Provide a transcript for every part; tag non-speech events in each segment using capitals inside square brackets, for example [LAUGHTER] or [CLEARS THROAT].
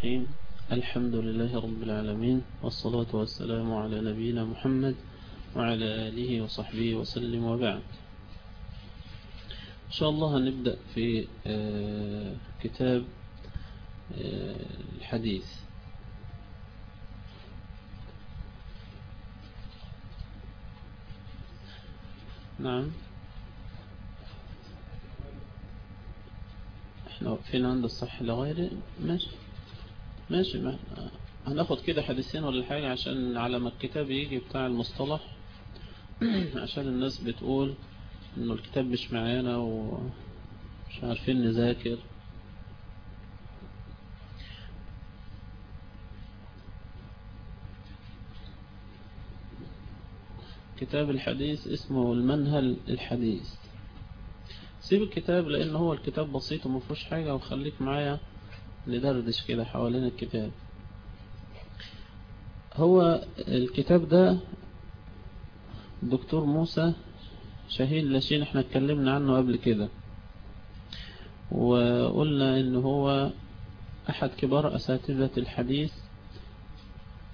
الرحيم. الحمد لله رب العالمين والصلاة والسلام على نبينا محمد وعلى آله وصحبه وسلم وبعد. إن شاء الله هنبدأ في كتاب الحديث. نعم. إحنا واقفين عند الصح لغيره؟ ماشي. ماشي ما هناخد كده حديثين ولا حاجة عشان على ما الكتاب يجي بتاع المصطلح. [CLEARS THROAT] عشان الناس بتقول إنه الكتاب مش معانا ومش عارفين نذاكر. كتاب الحديث اسمه المنهل الحديث. سيب الكتاب لأن هو الكتاب بسيط وما فيهوش حاجة وخليك معايا. ندردش كده حوالين الكتاب. هو الكتاب ده الدكتور موسى شاهين لاشين إحنا اتكلمنا عنه قبل كده. وقلنا إن هو أحد كبار أساتذة الحديث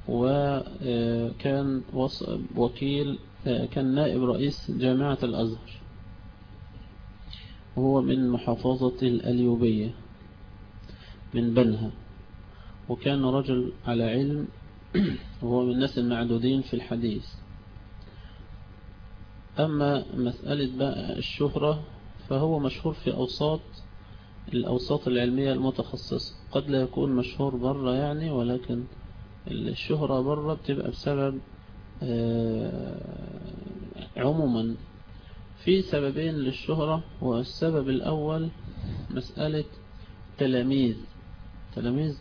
وكان وكيل كان نائب رئيس جامعة الأزهر. وهو من محافظة الأليوبية. من بنها. وكان رجل على علم [CLEARS THROAT] وهو من الناس المعدودين في الحديث. أما مسألة بقى الشهرة فهو مشهور في أوساط الأوساط العلمية المتخصصة. قد لا يكون مشهور برا يعني ولكن الشهرة برا بتبقى بسبب عموما. في سببين للشهرة والسبب الأول مسألة تلاميذ. تلاميذ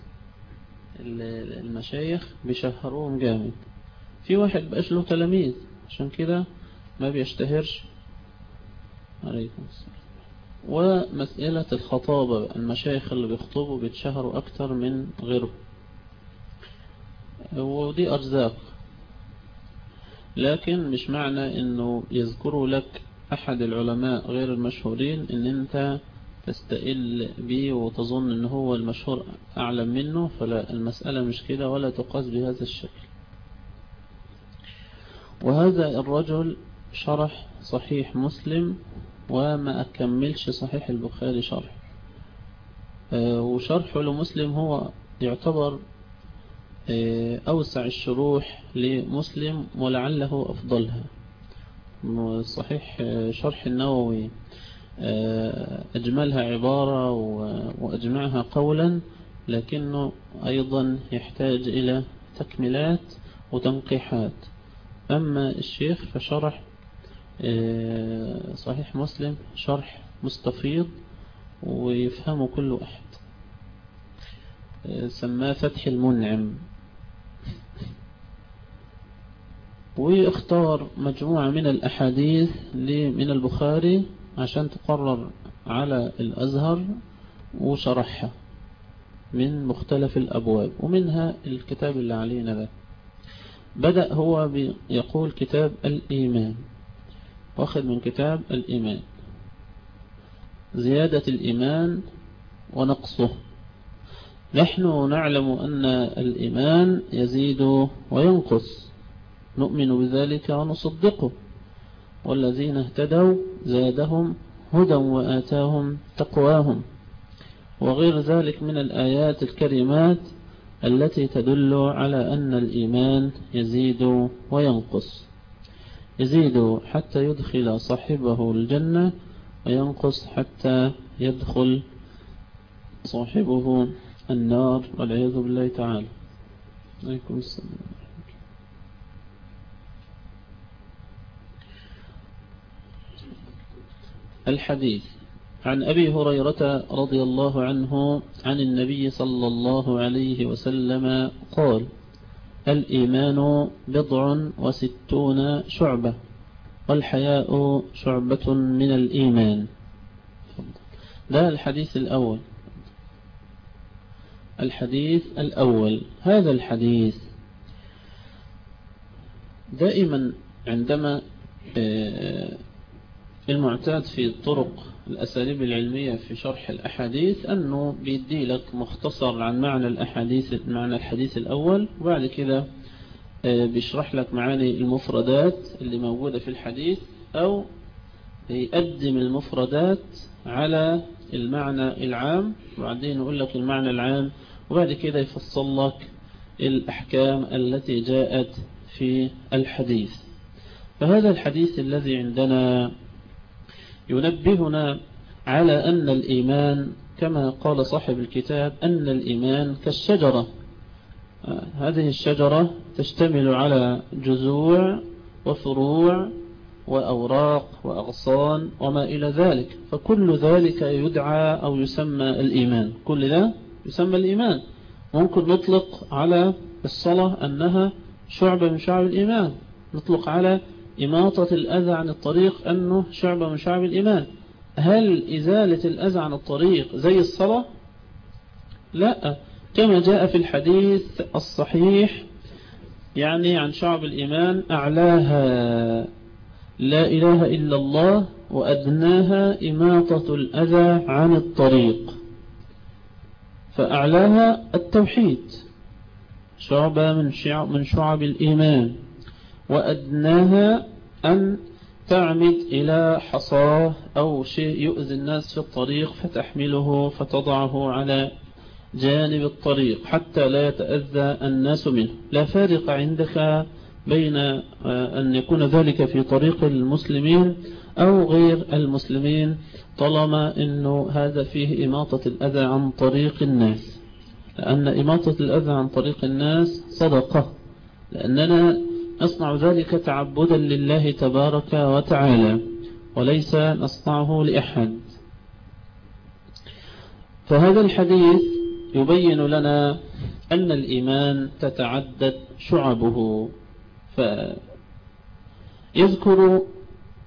المشايخ بيشهروهم جامد. في واحد بقاش له تلاميذ عشان كده ما بيشتهرش. عليكم السلام. ومسألة الخطابة المشايخ اللي بيخطبوا بيتشهروا أكتر من غيره ودي أرزاق. لكن مش معنى إنه يذكروا لك أحد العلماء غير المشهورين إن أنت تستقل به وتظن إن هو المشهور أعلم منه فلا المسألة مش كده ولا تقاس بهذا الشكل. وهذا الرجل شرح صحيح مسلم وما أكملش صحيح البخاري شرح. وشرحه لمسلم هو يعتبر أوسع الشروح لمسلم ولعله أفضلها. صحيح شرح النووي. أجملها عبارة وأجمعها قولا لكنه أيضا يحتاج إلى تكملات وتنقيحات. أما الشيخ فشرح صحيح مسلم شرح مستفيض ويفهمه كل أحد. سماه فتح المنعم. واختار مجموعة من الأحاديث من البخاري عشان تقرر على الأزهر وشرحها من مختلف الأبواب ومنها الكتاب اللي علينا ده. بدأ هو يقول كتاب الإيمان. واخذ من كتاب الإيمان. زيادة الإيمان ونقصه. نحن نعلم أن الإيمان يزيد وينقص. نؤمن بذلك ونصدقه. والذين اهتدوا زادهم هدى وآتاهم تقواهم. وغير ذلك من الآيات الكريمات التي تدل على أن الإيمان يزيد وينقص. يزيد حتى يدخل صاحبه الجنة وينقص حتى يدخل صاحبه النار والعياذ بالله تعالى. عليكم السلام. الحديث عن أبي هريرة رضي الله عنه عن النبي صلى الله عليه وسلم قال الإيمان بضع وستون شعبة والحياء شعبة من الإيمان. ده الحديث الأول. الحديث الأول. هذا الحديث دائما عندما المعتاد في الطرق الأساليب العلمية في شرح الأحاديث أنه بيدي لك مختصر عن معنى الأحاديث معنى الحديث الأول وبعد كده بيشرح لك معاني المفردات اللي موجودة في الحديث أو يقدم المفردات على المعنى العام. وبعدين يقول لك المعنى العام وبعد كده يفصل لك الأحكام التي جاءت في الحديث. فهذا الحديث الذي عندنا ينبهنا على أن الإيمان كما قال صاحب الكتاب أن الإيمان كالشجرة. هذه الشجرة تشتمل على جذوع وفروع وأوراق وأغصان وما إلى ذلك. فكل ذلك يدعى أو يسمى الإيمان. كل ده يسمى الإيمان. ممكن نطلق على الصلاة أنها شعبة من شعب الإيمان. نطلق على إماطة الأذى عن الطريق أنه شعبة من شعب الإيمان. هل إزالة الأذى عن الطريق زي الصلاة؟ لا. كما جاء في الحديث الصحيح يعني عن شعب الإيمان أعلاها لا إله إلا الله وأدناها إماطة الأذى عن الطريق. فأعلاها التوحيد شعبة من شعب, من شعب الإيمان. وأدناها أن تعمد إلى حصاه أو شيء يؤذي الناس في الطريق فتحمله فتضعه على جانب الطريق حتى لا يتأذى الناس منه. لا فارق عندك بين أن يكون ذلك في طريق المسلمين أو غير المسلمين طالما أنه هذا فيه إماطة الأذى عن طريق الناس. لأن إماطة الأذى عن طريق الناس صدقة. لأننا نصنع ذلك تعبدا لله تبارك وتعالى وليس نصنعه لأحد. فهذا الحديث يبين لنا أن الإيمان تتعدد شعبه. فيذكر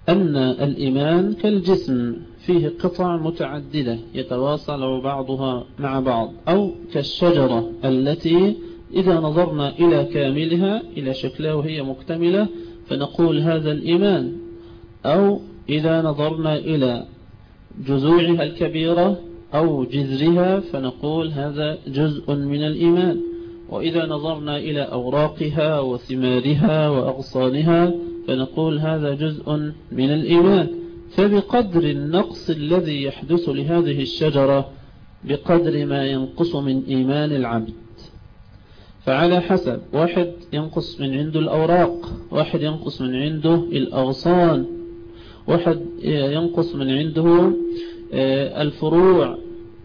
أن الإيمان كالجسم فيه قطع متعددة يتواصل بعضها مع بعض أو كالشجرة التي إذا نظرنا إلى كاملها إلى شكلها وهي مكتملة فنقول هذا الإيمان. أو إذا نظرنا إلى جذوعها الكبيرة أو جذرها فنقول هذا جزء من الإيمان. وإذا نظرنا إلى أوراقها وثمارها وأغصانها فنقول هذا جزء من الإيمان. فبقدر النقص الذي يحدث لهذه الشجرة بقدر ما ينقص من إيمان العبد. فعلى حسب. واحد ينقص من عنده الأوراق واحد ينقص من عنده الأغصان واحد ينقص من عنده الفروع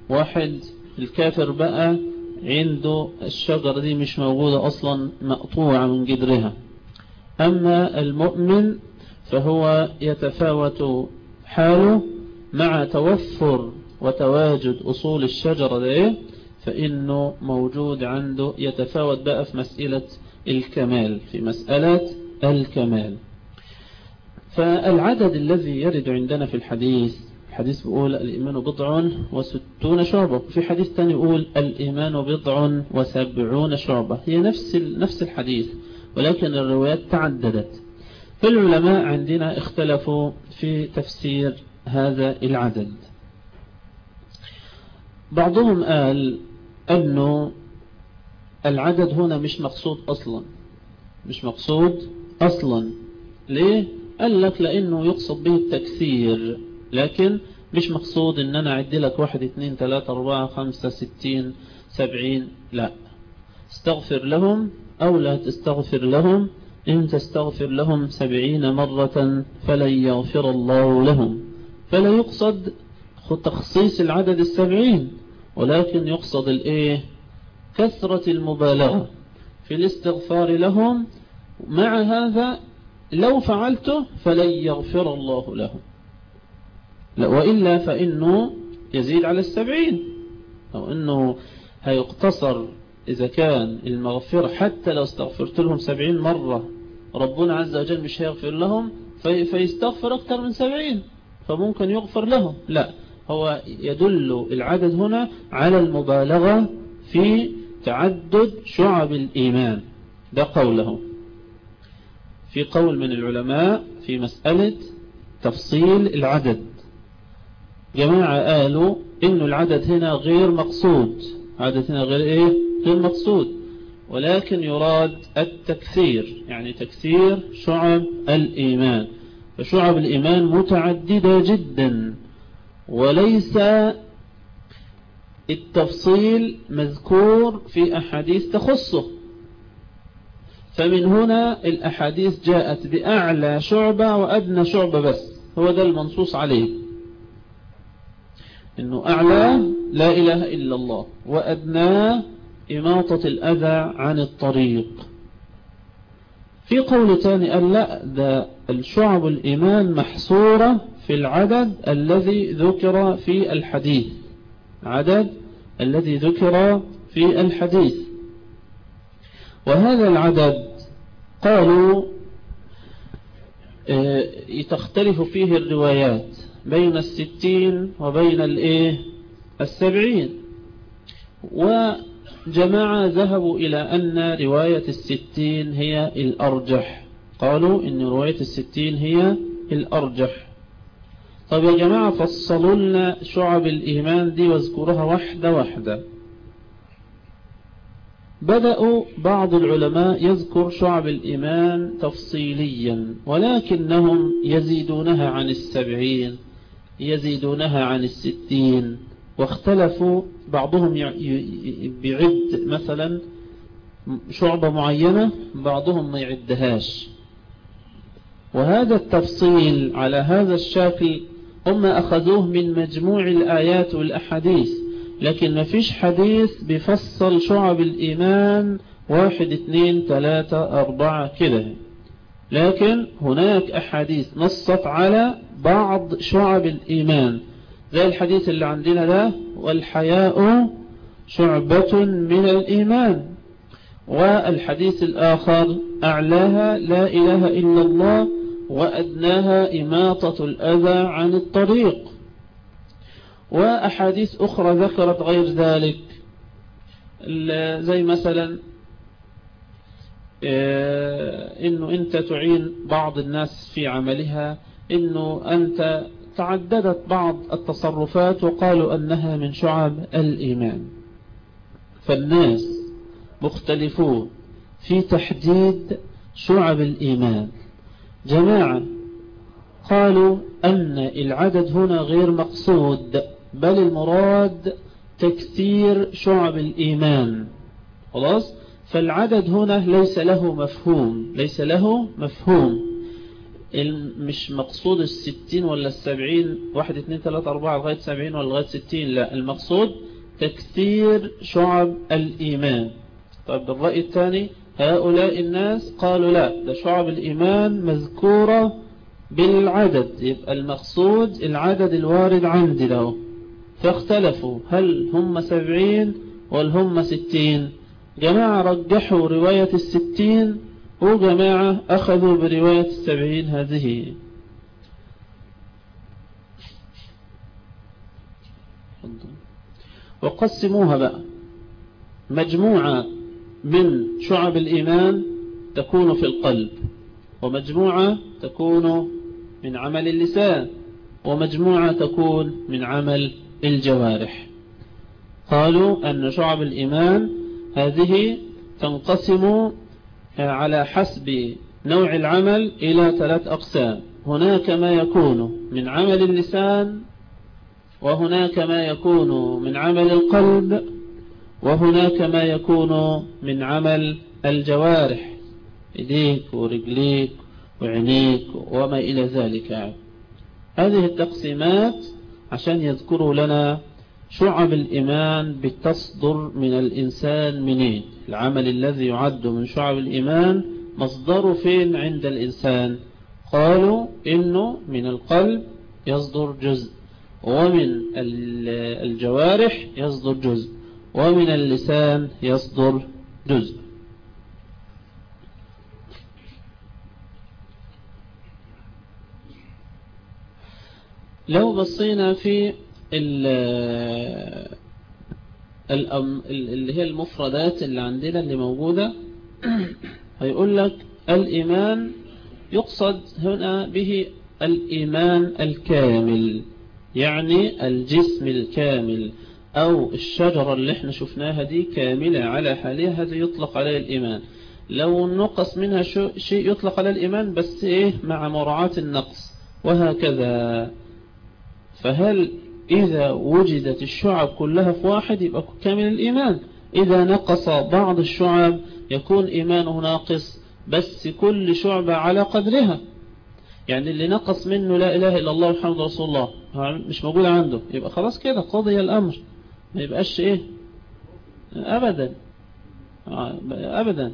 واحد الكافر بقى عنده الشجرة دي مش موجودة أصلا مقطوعة من جدرها. أما المؤمن فهو يتفاوت حاله مع توفر وتواجد أصول الشجرة دي فإنه موجود عنده يتفاوت بقى في مسألة الكمال في مسألة الكمال. فالعدد الذي يرد عندنا في الحديث الحديث بيقول الإيمان بضع وستون شعبة في حديث تاني يقول الإيمان بضع وسبعون شعبة. هي نفس نفس الحديث ولكن الروايات تعددت. فالعلماء عندنا اختلفوا في تفسير هذا العدد. بعضهم قال أنه العدد هنا مش مقصود أصلا. مش مقصود أصلا. ليه؟ قال لك لأنه يقصد به التكثير. لكن مش مقصود إن أنا أعد لك واحد اتنين تلاتة أربعة خمسة ستين سبعين. لا. استغفر لهم أو لا تستغفر لهم. إن تستغفر لهم سبعين مرة فلن يغفر الله لهم. فلا يقصد تخصيص العدد السبعين. ولكن يقصد الإيه؟ كثرة المبالغة في الاستغفار لهم. مع هذا لو فعلته فلن يغفر الله لهم. لا وإلا فإنه يزيد على السبعين. أو أنه هيقتصر إذا كان المغفرة حتى لو استغفرت لهم سبعين مرة ربنا عز وجل مش هيغفر لهم في فيستغفر أكثر من سبعين فممكن يغفر لهم. لا هو يدل العدد هنا على المبالغة في تعدد شعب الإيمان. ده قوله. في قول من العلماء في مسألة تفصيل العدد. جماعة قالوا إن العدد هنا غير مقصود. عدد هنا غير إيه؟ غير مقصود. ولكن يراد التكثير يعني تكثير شعب الإيمان. فشعب الإيمان متعددة جدا. وليس التفصيل مذكور في أحاديث تخصه. فمن هنا الأحاديث جاءت بأعلى شعبة وأدنى شعبة بس. هو ده المنصوص عليه. إنه أعلى لا إله إلا الله وأدنى إماطة الأذى عن الطريق. في قول تاني قال لا ده الشعب الإيمان محصورة في العدد الذي ذكر في الحديث. عدد الذي ذكر في الحديث. وهذا العدد قالوا آه، تختلف فيه الروايات بين الستين وبين الايه؟ السبعين. وجماعة ذهبوا إلى أن رواية الستين هي الأرجح. قالوا إن رواية الستين هي الأرجح. طب يا جماعة فصلوا لنا شعب الإيمان دي واذكرها واحدة واحدة. بدأوا بعض العلماء يذكر شعب الإيمان تفصيليا ولكنهم يزيدونها عن السبعين يزيدونها عن الستين واختلفوا بعضهم بيعد مثلا شعبة معينة بعضهم ما يعدهاش. وهذا التفصيل على هذا الشكل هم أخذوه من مجموع الآيات والأحاديث لكن ما فيش حديث بيفصل شعب الإيمان واحد اثنين ثلاثة أربعة كده. لكن هناك أحاديث نصت على بعض شعب الإيمان. زي الحديث اللي عندنا ده والحياء شعبة من الإيمان. والحديث الآخر أعلاها لا إله إلا الله وأدناها إماطة الأذى عن الطريق. وأحاديث أخرى ذكرت غير ذلك. زي مثلا آه، إنه أنت تعين بعض الناس في عملها إنه أنت تعددت بعض التصرفات وقالوا أنها من شعب الإيمان. فالناس مختلفون في تحديد شعب الإيمان. جماعة قالوا أن العدد هنا غير مقصود بل المراد تكثير شعب الإيمان. خلاص؟ فالعدد هنا ليس له مفهوم ليس له مفهوم. مش مقصود الستين ولا السبعين؟ واحد اثنين ثلاثة أربعة لغاية سبعين ولا لغاية ستين؟ لا المقصود تكثير شعب الإيمان. طيب الرأي الثاني هؤلاء الناس قالوا لا ده شعب الإيمان مذكورة بالعدد يبقى المقصود العدد الوارد عندي له فاختلفوا هل هم سبعين ولا هم ستين؟ جماعة رجحوا رواية الستين وجماعة أخذوا برواية السبعين هذه. وقسموها بقى. مجموعة من شعب الإيمان تكون في القلب ومجموعة تكون من عمل اللسان ومجموعة تكون من عمل الجوارح. قالوا أن شعب الإيمان هذه تنقسم على حسب نوع العمل إلى ثلاث أقسام. هناك ما يكون من عمل اللسان وهناك ما يكون من عمل القلب وهناك ما يكون من عمل الجوارح يديك ورجليك وعينيك وما إلى ذلك. هذه التقسيمات عشان يذكروا لنا شعب الإيمان بتصدر من الإنسان منين. العمل الذي يعد من شعب الإيمان مصدره فين عند الإنسان؟ قالوا إنه من القلب يصدر جزء ومن الجوارح يصدر جزء. ومن اللسان يصدر جزء. لو بصينا في اللي هي المفردات اللي عندنا اللي موجودة هيقول لك الإيمان يقصد هنا به الإيمان الكامل يعني الجسم الكامل. أو الشجرة اللي إحنا شفناها دي كاملة على حالها هذا يطلق عليه الإيمان. لو نقص منها شيء يطلق على الإيمان بس إيه؟ مع مراعاة النقص. وهكذا. فهل إذا وجدت الشعب كلها في واحد يبقى كامل الإيمان. إذا نقص بعض الشعب يكون إيمانه ناقص بس كل شعبة على قدرها. يعني اللي نقص منه لا إله إلا الله محمد رسول الله. مش موجود عنده. يبقى خلاص كده قضي الأمر. ما يبقاش إيه؟ أبدا. أبدا.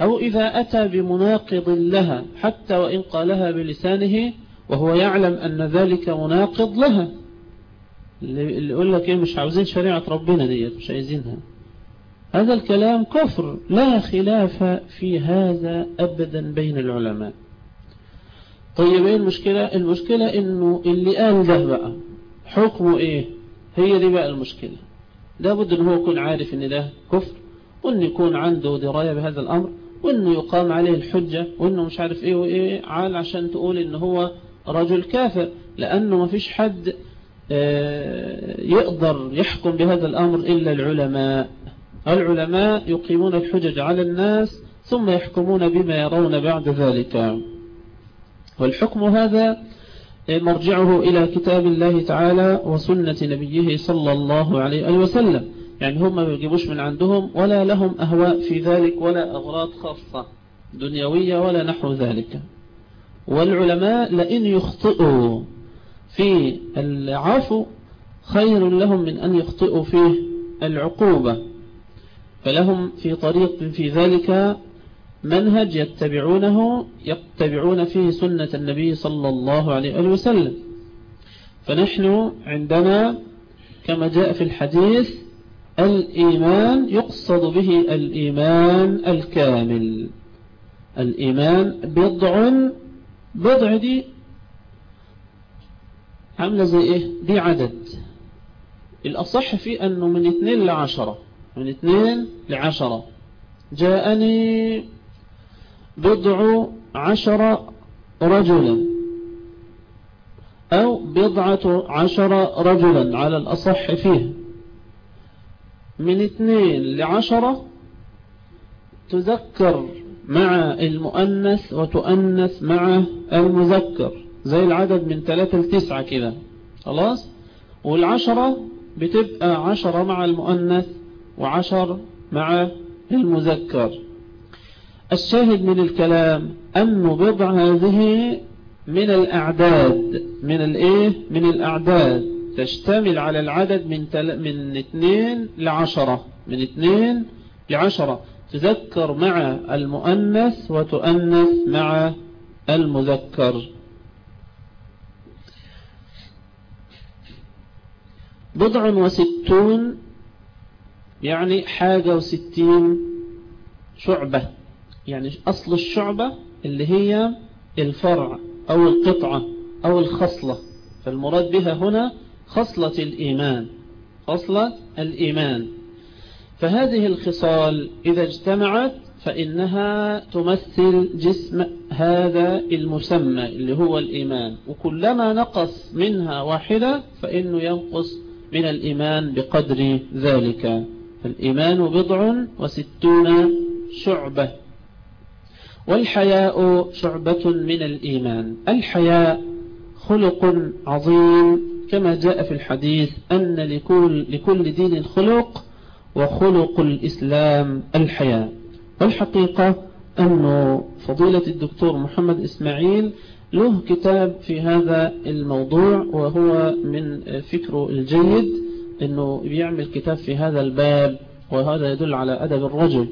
أو إذا أتى بمناقض لها حتى وإن قالها بلسانه وهو يعلم أن ذلك مناقض لها. اللي يقول لك إيه؟ مش عاوزين شريعة ربنا ديت مش عايزينها. هذا الكلام كفر. لا خلاف في هذا أبدا بين العلماء. طيب إيه المشكلة؟ المشكلة إنه اللي قال ده بقى حكمه إيه؟ هي دي بقى المشكلة. لابد ان هو يكون عارف أن ده كفر وأن يكون عنده دراية بهذا الأمر وانه يقام عليه الحجة وأنه مش عارف إيه وإيه عال عشان تقول إن هو رجل كافر لأنه ما فيش حد يقدر يحكم بهذا الأمر إلا العلماء. العلماء يقيمون الحجج على الناس ثم يحكمون بما يرون بعد ذلك. والحكم هذا مرجعه إلى كتاب الله تعالى وسنة نبيه صلى الله عليه وسلم. يعني هم ما بيجيبوش من عندهم ولا لهم أهواء في ذلك ولا أغراض خاصة دنيوية ولا نحو ذلك. والعلماء لئن يخطئوا في العفو خير لهم من أن يخطئوا في العقوبة. فلهم في طريق في ذلك منهج يتبعونه يتبعون فيه سنة النبي صلى الله عليه وسلم. فنحن عندنا كما جاء في الحديث الإيمان يقصد به الإيمان الكامل. الإيمان بضع بضع دي عاملة زي إيه؟ دي عدد. الأصح فيه أنه من اثنين لعشرة من اثنين لعشرة. جاءني بضع عشر رجلا. أو بضعة عشر رجلا على الأصح فيه. من اثنين لعشرة تذكر مع المؤنث وتؤنث مع المذكر. زي العدد من ثلاثة لتسعة كده. خلاص؟ والعشرة بتبقى عشرة مع المؤنث وعشر مع المذكر. الشاهد من الكلام أن بضع هذه من الأعداد من الإيه؟ من الأعداد. تشتمل على العدد من تل... من اثنين لعشرة من اثنين لعشرة. تذكر مع المؤنث وتؤنث مع المذكر. بضع وستون يعني حاجة وستين شعبة. يعني أصل الشعبة اللي هي الفرع أو القطعة أو الخصلة فالمراد بها هنا خصلة الإيمان خصلة الإيمان. فهذه الخصال إذا اجتمعت فإنها تمثل جسم هذا المسمى اللي هو الإيمان. وكلما نقص منها واحدة فإنه ينقص من الإيمان بقدر ذلك. فالإيمان بضع وستون شعبة. والحياء شعبة من الإيمان. الحياء خلق عظيم كما جاء في الحديث أن لكل, لكل دين خلق وخلق الإسلام الحياء. والحقيقة أن فضيلة الدكتور محمد إسماعيل له كتاب في هذا الموضوع وهو من فكره الجيد أنه بيعمل كتاب في هذا الباب وهذا يدل على أدب الرجل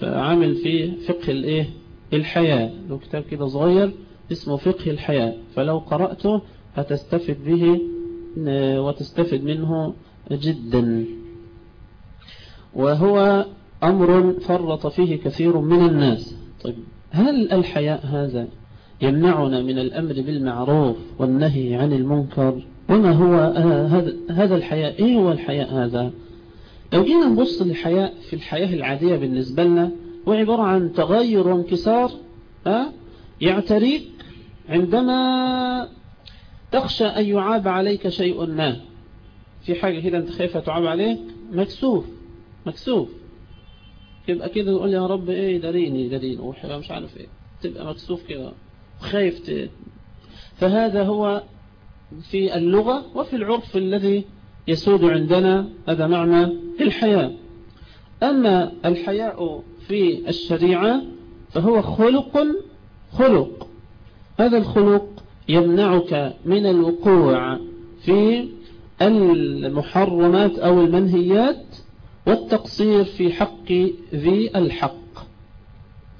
فعامل فيه فقه الإيه؟ الحياة له كتاب كده صغير اسمه فقه الحياة فلو قرأته هتستفد به وتستفد منه جدا. وهو أمر فرط فيه كثير من الناس. طيب هل الحياء هذا يمنعنا من الأمر بالمعروف والنهي عن المنكر؟ وما هو هذا الحياء؟ إيه هو الحياء هذا؟ لو جينا نبص للحياء في الحياة العادية بالنسبة لنا هو عبارة عن تغير وانكسار يعتريك عندما تخشى أن يعاب عليك شيء ما. في حاجة كده أنت خايفة تعاب عليك؟ مكسوف مكسوف. تبقى كده تقول يا رب إيه داريني داريني وحبا مش عارف إيه. تبقى مكسوف كده. خايف. فهذا هو في اللغة وفي العرف الذي يسود عندنا هذا معنى الحياء أما الحياء في الشريعة فهو خلق خلق. هذا الخلق يمنعك من الوقوع في المحرمات أو المنهيات والتقصير في حق ذي الحق.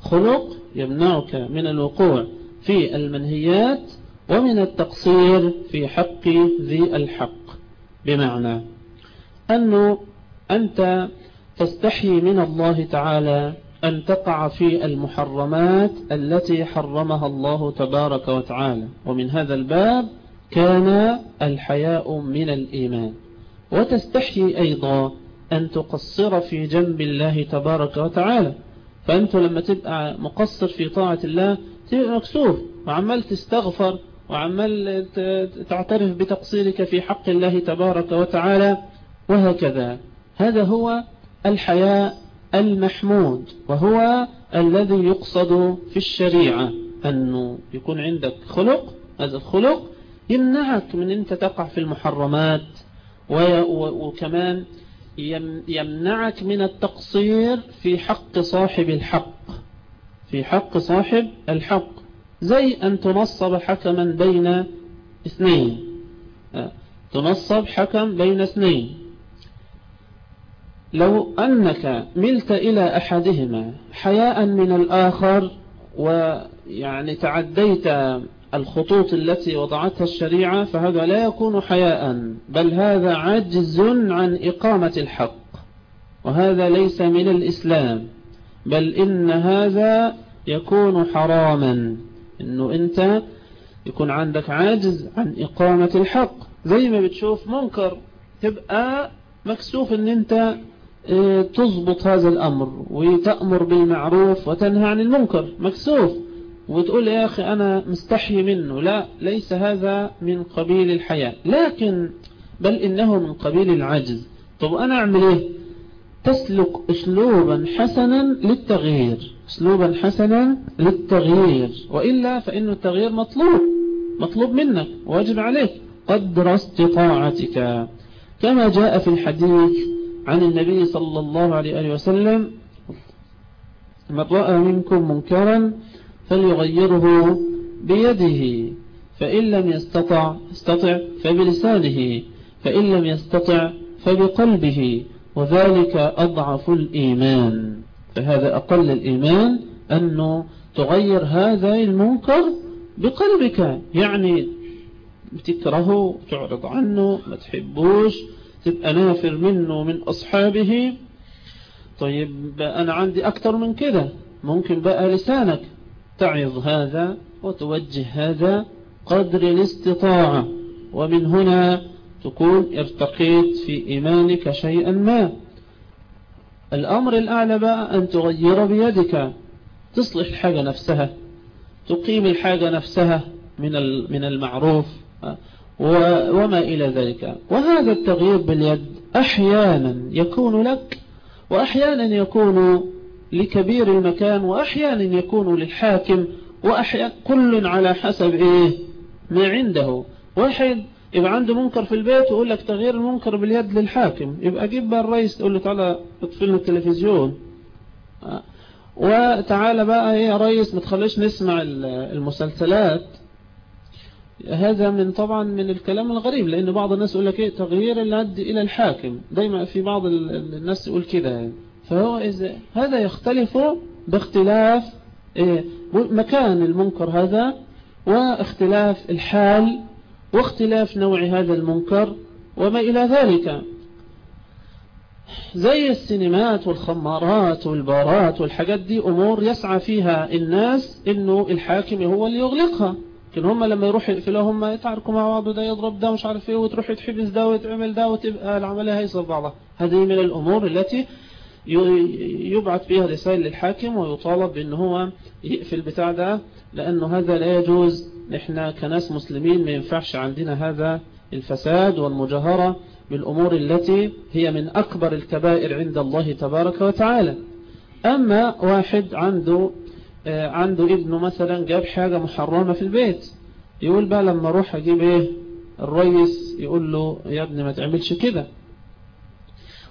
خلق يمنعك من الوقوع في المنهيات ومن التقصير في حق ذي الحق. بمعنى أنه أنت تستحي من الله تعالى أن تقع في المحرمات التي حرمها الله تبارك وتعالى. ومن هذا الباب كان الحياء من الإيمان. وتستحي أيضا أن تقصر في جنب الله تبارك وتعالى. فأنت لما تبقى مقصر في طاعة الله تبقى مكسوف وعمال تستغفر وعمال تعترف بتقصيرك في حق الله تبارك وتعالى وهكذا. هذا هو الحياء المحمود وهو الذي يقصد في الشريعة. أنه يكون عندك خلق هذا الخلق يمنعك من أنت تقع في المحرمات وكمان يمنعك من التقصير في حق صاحب الحق في حق صاحب الحق. زي أن تنصب حكما بين اثنين. تنصب حكم بين اثنين. لو أنك ملت إلى أحدهما حياء من الآخر ويعني تعديت الخطوط التي وضعتها الشريعة فهذا لا يكون حياء بل هذا عجز عن إقامة الحق وهذا ليس من الإسلام بل إن هذا يكون حراما إنه أنت يكون عندك عاجز عن إقامة الحق. زي ما بتشوف منكر تبقى مكسوف إن أنت تضبط هذا الأمر وتأمر بالمعروف وتنهى عن المنكر. مكسوف. وتقول يا أخي أنا مستحي منه. لا ليس هذا من قبيل الحياة. لكن بل إنه من قبيل العجز. طب أنا أعمل إيه؟ تسلك أسلوبا حسنا للتغيير. أسلوبا حسنا للتغيير. وإلا فإن التغيير مطلوب. مطلوب منك. واجب عليك. قدر استطاعتك. كما جاء في الحديث عن النبي صلى الله عليه وسلم من رأى منكم منكرا فليغيره بيده فإن لم يستطع استطع فبلسانه فإن لم يستطع فبقلبه وذلك أضعف الإيمان. فهذا أقل الإيمان أنه تغير هذا المنكر بقلبك يعني تكرهه تعرض عنه ما تحبوش تبقى نافر منه من أصحابه. طيب أنا عندي أكتر من كده. ممكن بقى لسانك تعظ هذا وتوجه هذا قدر الاستطاعة. ومن هنا تكون ارتقيت في إيمانك شيئا ما. الأمر الأعلى بقى أن تغير بيدك. تصلح الحاجة نفسها. تقيم الحاجة نفسها من من المعروف. وما إلى ذلك. وهذا التغيير باليد أحيانا يكون لك وأحيانا يكون لكبير المكان وأحيانا يكون للحاكم وأحيانا كل على حسب إيه؟ ما عنده. واحد يبقى عنده منكر في البيت ويقول لك تغيير المنكر باليد للحاكم. يبقى جيب بقى الرئيس تقول له تعالى اطفي لنا التلفزيون وتعالى بقى إيه يا ريس ما تخليش نسمع المسلسلات. هذا من طبعا من الكلام الغريب لأن بعض الناس يقول لك إيه تغيير اليد إلى الحاكم. دايما في بعض الناس يقول كده يعني. فهو إذا هذا يختلف باختلاف إيه مكان المنكر هذا واختلاف الحال واختلاف نوع هذا المنكر وما إلى ذلك. زي السينمات والخمارات والبارات والحاجات دي أمور يسعى فيها الناس إنه الحاكم هو اللي يغلقها. لكن هم لما يروح يقفلوا هم يتعاركوا مع بعض وده يضرب ده مش عارف إيه وتروح يتحبس ده ويتعمل ده وتبقى العملية هيصل بعضها. هذه من الأمور التي يبعث فيها رسائل للحاكم ويطالب بأنه هو يقفل بتاع ده لأنه هذا لا يجوز. إحنا كناس مسلمين ما ينفعش عندنا هذا الفساد والمجاهرة بالأمور التي هي من أكبر الكبائر عند الله تبارك وتعالى. أما واحد عنده عنده ابنه مثلا جاب حاجة محرمة في البيت. يقول بقى لما أروح أجيب إيه؟ الريس يقول له يا ابني ما تعملش كده.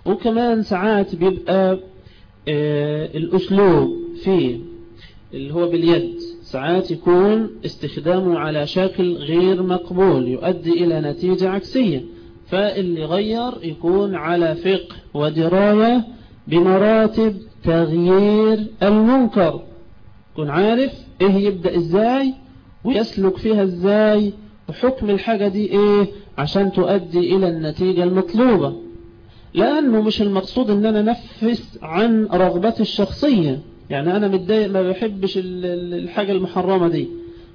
وكمان ساعات بيبقى آه الأسلوب فيه اللي هو باليد. ساعات يكون استخدامه على شكل غير مقبول يؤدي إلى نتيجة عكسية. فاللي غير يكون على فقه ودراية بمراتب تغيير المنكر. يكون عارف إيه يبدأ إزاي ويسلك فيها إزاي وحكم الحاجة دي إيه عشان تؤدي إلى النتيجة المطلوبة. لأنه مش المقصود إن أنا نفس عن رغبتي الشخصية. يعني أنا متضايق ما بحبش الحاجة المحرمة دي.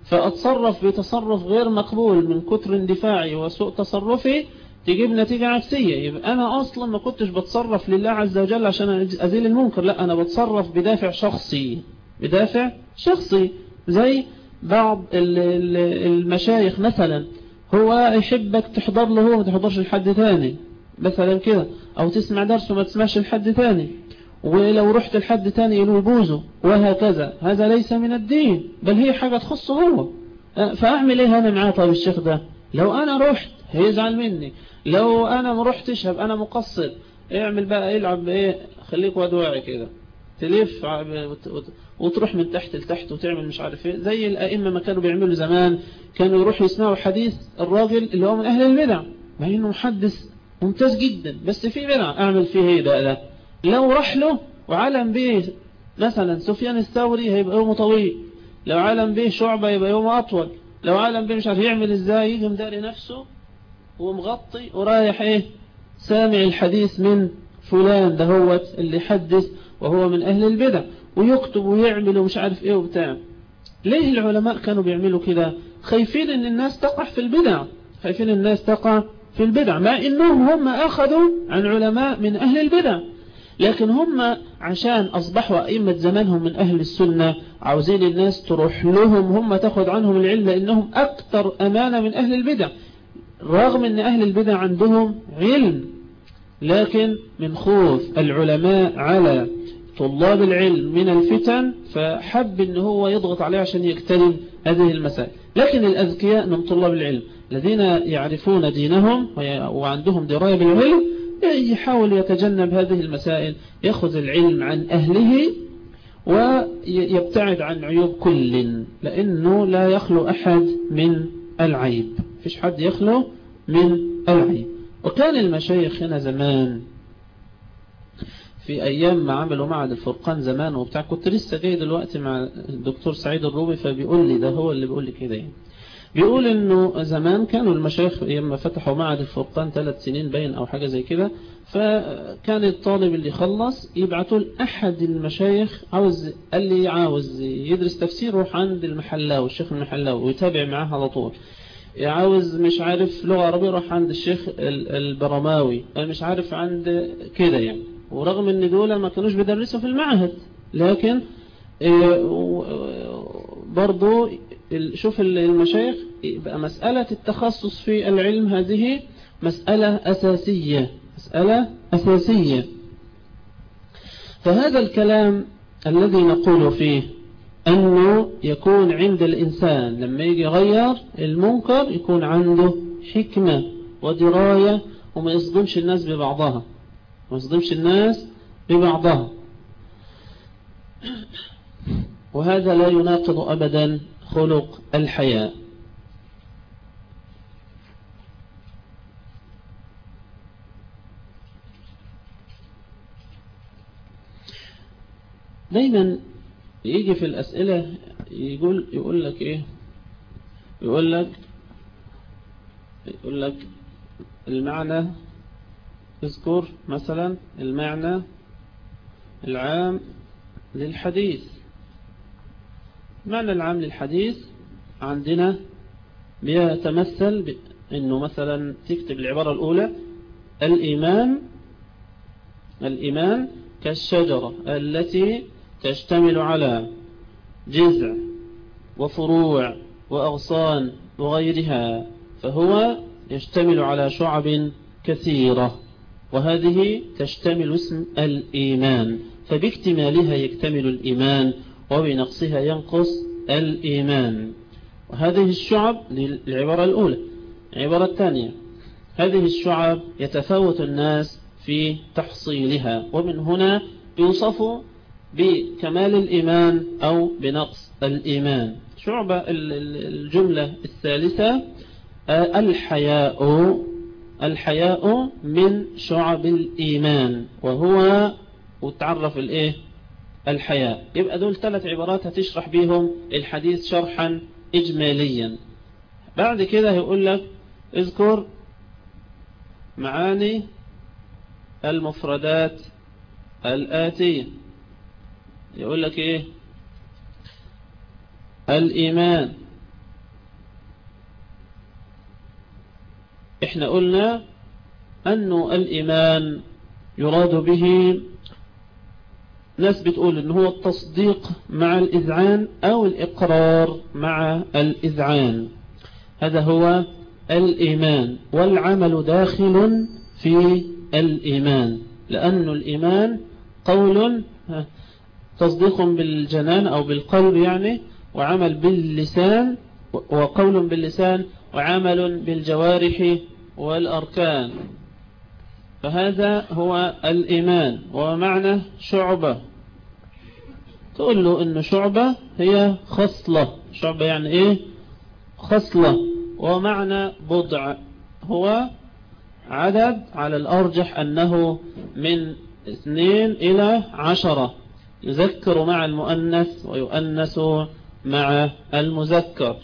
فأتصرف بتصرف غير مقبول من كتر اندفاعي وسوء تصرفي تجيب نتيجة عكسية. يبقى أنا أصلا ما كنتش بتصرف لله عز وجل عشان أزيل المنكر. لا أنا بتصرف بدافع شخصي. بدافع شخصي زي بعض المشايخ مثلا. هو يحبك تحضر له هو ما تحضرش لحد تاني مثلا كده. أو تسمع درس وما تسمعش لحد تاني ولو رحت لحد تاني يقولوا بوزه وهكذا. هذا ليس من الدين بل هي حاجة تخصه هو. فأعمل إيه أنا معاه طيب الشيخ ده؟ لو أنا رحت هيزعل مني. لو أنا ما رحتش هبقى أنا مقصر. اعمل بقى يلعب إيه خليك ودواعي كده. تلف وتروح من تحت لتحت وتعمل مش عارف إيه. زي الأئمة ما كانوا بيعملوا زمان. كانوا يروحوا يسمعوا حديث الراجل اللي هو من أهل البدع. مع إنه محدث ممتاز جدا. بس في بدع أعمل فيه إيه بقى ده؟ لو راح له وعلم به مثلا سفيان الثوري هيبقى يومه طويل. لو علم به شعبة يبقى يومه أطول. لو علم به مش عارف يعمل إزاي يجي مداري نفسه ومغطي ورايح إيه؟ سامع الحديث من فلان ده هو اللي حدث وهو من أهل البدع. ويكتب ويعمل ومش عارف إيه وبتاع. ليه العلماء كانوا بيعملوا كده؟ خايفين إن الناس تقع في البدع. خايفين الناس تقع في البدع. مع إنهم هم أخذوا عن علماء من أهل البدع. لكن هم عشان أصبحوا أئمة زمانهم من أهل السنة عاوزين الناس تروح لهم هم تاخد عنهم العلم لانهم أكثر أمانة من أهل البدع. رغم إن أهل البدع عندهم علم لكن من خوف العلماء على طلاب العلم من الفتن فحب إن هو يضغط عليه عشان يقترن هذه المسائل. لكن الأذكياء من طلاب العلم الذين يعرفون دينهم وعندهم دراية بالعلم يحاول يتجنب هذه المسائل يأخذ العلم عن أهله ويبتعد عن عيوب كل لأنه لا يخلو أحد من العيب. فيش حد يخلو من العيب. وكان المشايخ هنا زمان في أيام ما عملوا معهد الفرقان زمان وبتاع. كنت لسه جاي دلوقتي مع الدكتور سعيد الروبي فبيقول لي ده هو اللي بيقول لي كده يعني. بيقول إنه زمان كانوا المشايخ لما فتحوا معهد الفرقان ثلاث سنين باين أو حاجة زي كده. فكان الطالب اللي خلص يبعتوا لأحد المشايخ عاوز قال لي عاوز يدرس تفسير روح عند المحلاوي الشيخ المحلاوي ويتابع معاه على طول. عاوز مش عارف لغة عربية روح عند الشيخ البرماوي. مش عارف عند كده يعني. ورغم إن دول ما كانوش بيدرسوا في المعهد لكن برضو شوف المشايخ يبقى مسألة التخصص في العلم هذه مسألة أساسية مسألة أساسية. فهذا الكلام الذي نقول فيه أنه يكون عند الإنسان لما يجي يغير المنكر يكون عنده حكمة ودراية وما يصدمش الناس ببعضها. ما يصدمش الناس ببعضها وهذا لا يناقض أبدا خلق الحياة. دايما يجي في الأسئلة يقول يقول لك إيه؟ يقول لك يقول لك المعنى اذكر مثلا المعنى العام للحديث. المعنى العام للحديث عندنا بيتمثل إنه مثلا تكتب العبارة الأولى الإيمان الإيمان كالشجرة التي تشتمل على جذع وفروع وأغصان وغيرها فهو يشتمل على شعب كثيرة. وهذه تشتمل اسم الإيمان فباكتمالها يكتمل الإيمان وبنقصها ينقص الإيمان. وهذه الشعب للعبارة الأولى العبارة الثانية. هذه الشعب يتفاوت الناس في تحصيلها ومن هنا يوصف بكمال الإيمان أو بنقص الإيمان. شعبة الجملة الثالثة الحياء. الحياء من شعب الإيمان وهو وتعرف الإيه؟ الحياء. يبقى دول ثلاث عبارات هتشرح بيهم الحديث شرحا إجماليا. بعد كده هيقول لك اذكر معاني المفردات الآتية. يقول لك إيه؟ الإيمان. إحنا قلنا أنه الإيمان يراد به ناس بتقول أنه هو التصديق مع الإذعان أو الإقرار مع الإذعان. هذا هو الإيمان والعمل داخل في الإيمان لأن الإيمان قول تصديق بالجنان أو بالقلب يعني وعمل باللسان وقول باللسان وعمل بالجوارح والأركان. فهذا هو الإيمان ومعنى شعبة. تقول له إن شعبة هي خصلة. شعبة يعني إيه؟ خصلة. ومعنى بضع. هو عدد على الأرجح أنه من اثنين إلى عشرة. يذكر مع المؤنث ويؤنث مع المذكر.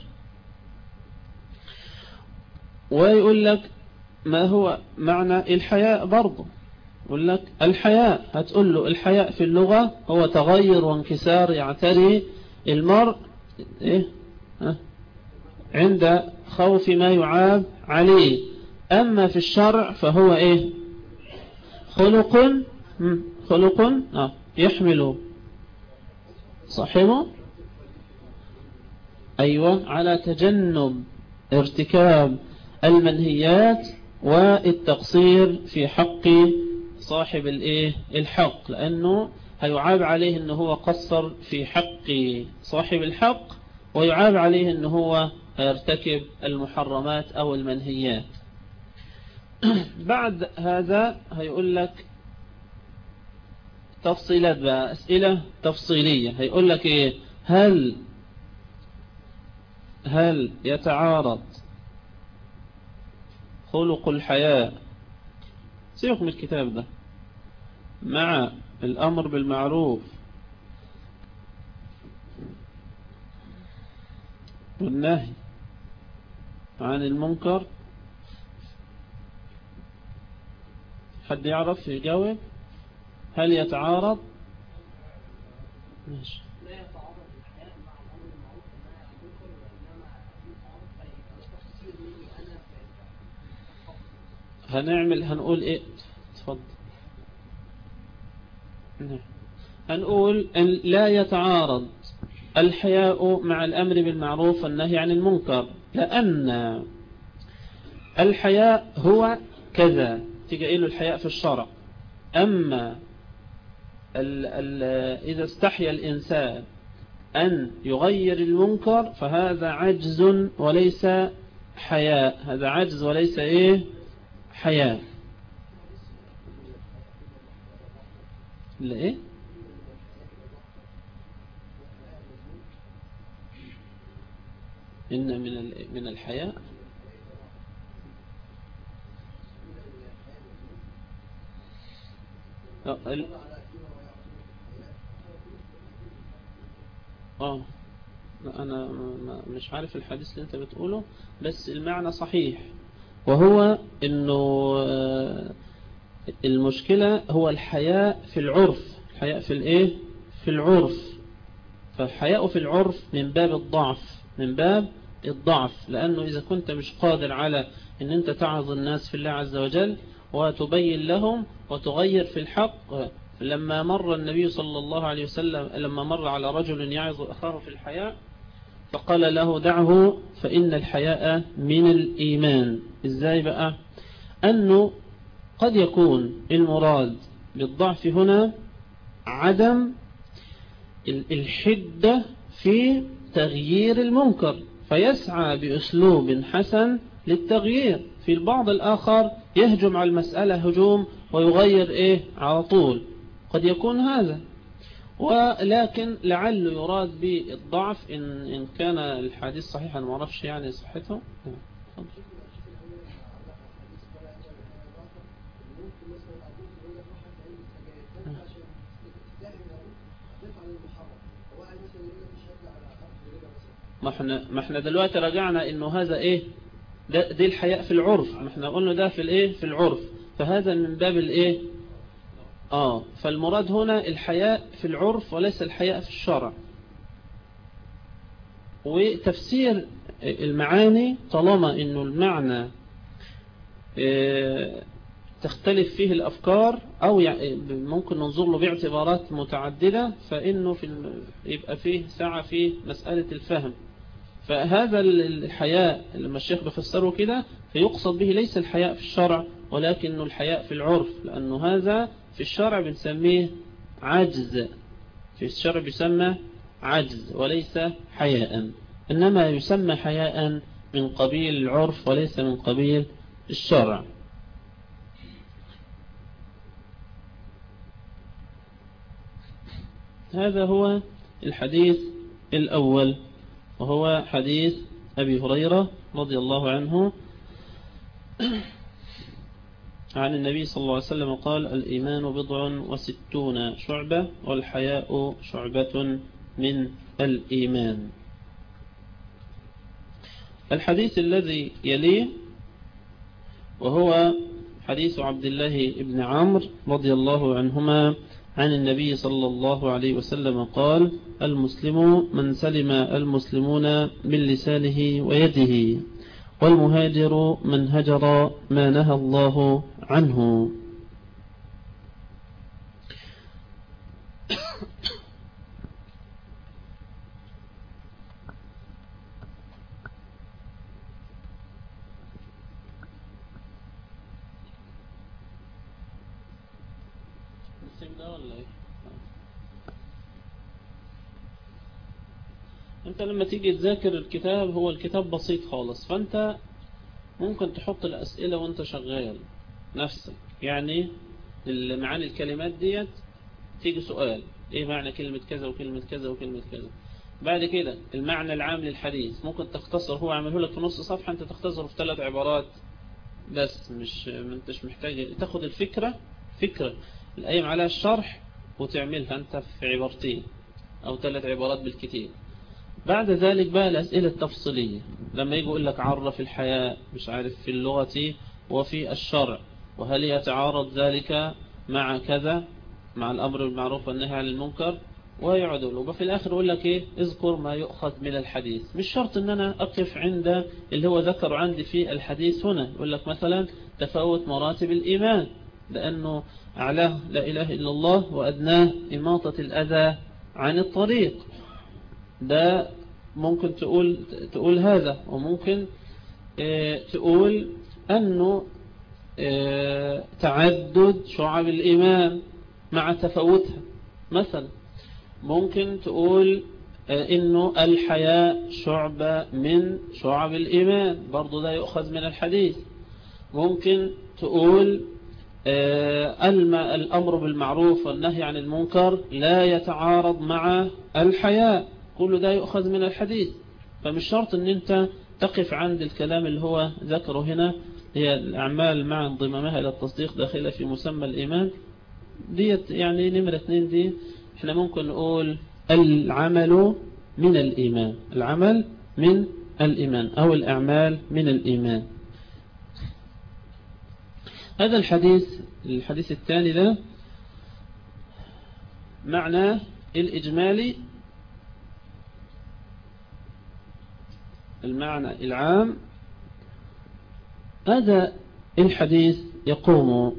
ويقول لك ما هو معنى الحياء برضه يقول لك الحياء هتقول له الحياء في اللغة هو تغير وانكسار يعتري المرء إيه؟ عند خوف ما يعاب عليه. أما في الشرع فهو إيه؟ خلق خلق آه يحمل. صاحبه أيوة على تجنب ارتكاب المنهيات والتقصير في حق صاحب الايه؟ الحق لأنه هيعاب عليه أنه هو قصر في حق صاحب الحق ويعاب عليه أنه هو هيرتكب المحرمات أو المنهيات. [CLEARS THROAT] بعد هذا هيقول لك تفصيلات بقى أسئلة تفصيلية. هيقول لك إيه؟ هل هل يتعارض خلق الحياة. سيبك من الكتاب ده. مع الأمر بالمعروف. والنهي عن المنكر. حد يعرف يجاوب؟ هل يتعارض؟ ماشي. هنعمل هنقول إيه؟ تفضل نعم. هنقول إن لا يتعارض الحياء مع الأمر بالمعروف والنهي عن المنكر لأن الحياء هو كذا تيجي له الحياء في الشرع. أما ال ال إذا استحيا الإنسان أن يغير المنكر فهذا عجز وليس حياء. هذا عجز وليس إيه؟ حياء لا إيه إن من من الحياء آه أنا مش عارف الحديث اللي أنت بتقوله بس المعنى صحيح. وهو إنه آه، المشكلة هو الحياء في العرف. الحياء في الإيه؟ في العرف. فالحياء في العرف من باب الضعف من باب الضعف. لأنه إذا كنت مش قادر على إن أنت تعظ الناس في الله عز وجل وتبين لهم وتغير في الحق لما مر النبي صلى الله عليه وسلم لما مر على رجل يعظ أخاه في الحياة فقال له دعه فإن الحياء من الإيمان. إزاي بقى؟ أنه قد يكون المراد بالضعف هنا عدم الحدة في تغيير المنكر فيسعى بأسلوب حسن للتغيير. في البعض الآخر يهجم على المسألة هجوم ويغير إيه؟ على طول. قد يكون هذا. ولكن لعله يراد بالضعف إن, إن كان الحديث صحيحا ما أعرفش يعني صحته. ما إحنا ما إحنا دلوقتي رجعنا إنه هذا إيه؟ ده دي الحياء في العرف. ما إحنا قلنا ده في الإيه؟ في العرف. فهذا من باب الإيه؟ آه فالمراد هنا الحياء في العرف وليس الحياء في الشرع. وتفسير المعاني طالما إنه المعنى آه تختلف فيه الأفكار أو ممكن ننظر له باعتبارات متعددة فإنه في يبقى فيه سعة في مسألة الفهم. فهذا الحياء لما الشيخ بفسره كده فيقصد به ليس الحياء في الشرع ولكنه الحياء في العرف لأنه هذا في الشرع بنسميه عجز. في الشرع بيسمى عجز وليس حياء. إنما يسمى حياء من قبيل العرف وليس من قبيل الشرع. هذا هو الحديث الأول وهو حديث أبي هريرة رضي الله عنه. عن النبي صلى الله عليه وسلم قال الإيمان بضع وستون شعبة والحياء شعبة من الإيمان. الحديث الذي يليه وهو حديث عبد الله بن عمرو رضي الله عنهما عن النبي صلى الله عليه وسلم قال المسلم من سلم المسلمون من لسانه ويده. والمهاجر من هجر ما نهى الله عنه انت لما تيجي تذاكر الكتاب هو الكتاب بسيط خالص. فأنت ممكن تحط الأسئلة وأنت شغال نفسك. يعني معاني الكلمات ديت تيجي سؤال. إيه معنى كلمة كذا وكلمة كذا وكلمة كذا؟ بعد كده المعنى العام للحديث. ممكن تختصر هو عمله لك في نص صفحة أنت تختصره في ثلاث عبارات بس. مش انتش محتاج. تاخد الفكرة فكرة الأيام عليها الشرح وتعملها أنت في عبارتين أو ثلاث عبارات بالكتير. بعد ذلك بقى الأسئلة التفصيلية. لما يجي يقول لك عرف الحياء مش عارف في اللغة وفي الشرع. وهل يتعارض ذلك مع كذا مع الأمر بالمعروف والنهي عن المنكر؟ ويقعد له وفي الآخر يقول لك إيه؟ اذكر ما يؤخذ من الحديث. مش شرط أن أنا أقف عند اللي هو ذكر عندي في الحديث هنا. يقول لك مثلا تفاوت مراتب الإيمان. لأنه أعلاه لا إله إلا الله وأدناه إماطة الأذى عن الطريق. ده ممكن تقول تقول هذا وممكن تقول أنه تعدد شعب الإيمان مع تفاوتها. مثلا ممكن تقول إنه الحياء شعبة من شعب الإيمان برضو ده يؤخذ من الحديث. ممكن تقول الأمر بالمعروف والنهي عن المنكر لا يتعارض مع الحياء. كل ده يؤخذ من الحديث. فمش شرط إن أنت تقف عند الكلام اللي هو ذكره هنا هي الأعمال مع انضمامها إلى التصديق داخلة في مسمى الإيمان. ديت يعني نمرة اثنين دي. إحنا ممكن نقول العمل من الإيمان. العمل من الإيمان أو الأعمال من الإيمان. هذا الحديث الحديث الثاني ده معناه الإجمالي المعنى العام. هذا الحديث يقوم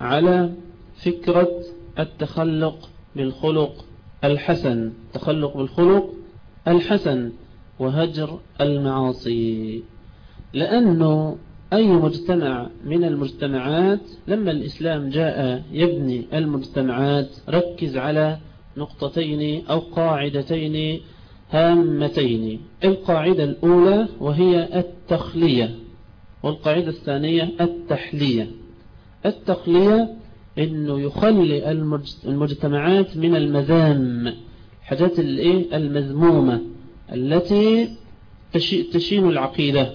على فكرة التخلق بالخلق الحسن. تخلق بالخلق الحسن وهجر المعاصي. لأنه أي مجتمع من المجتمعات لما الإسلام جاء يبني المجتمعات ركز على نقطتين أو قاعدتين هامتين القاعدة الأولى وهي التخلية والقاعدة الثانية التحلية. التخلية أنه يخلي المجتمعات من المذام حاجات المذمومة التي تشين العقيدة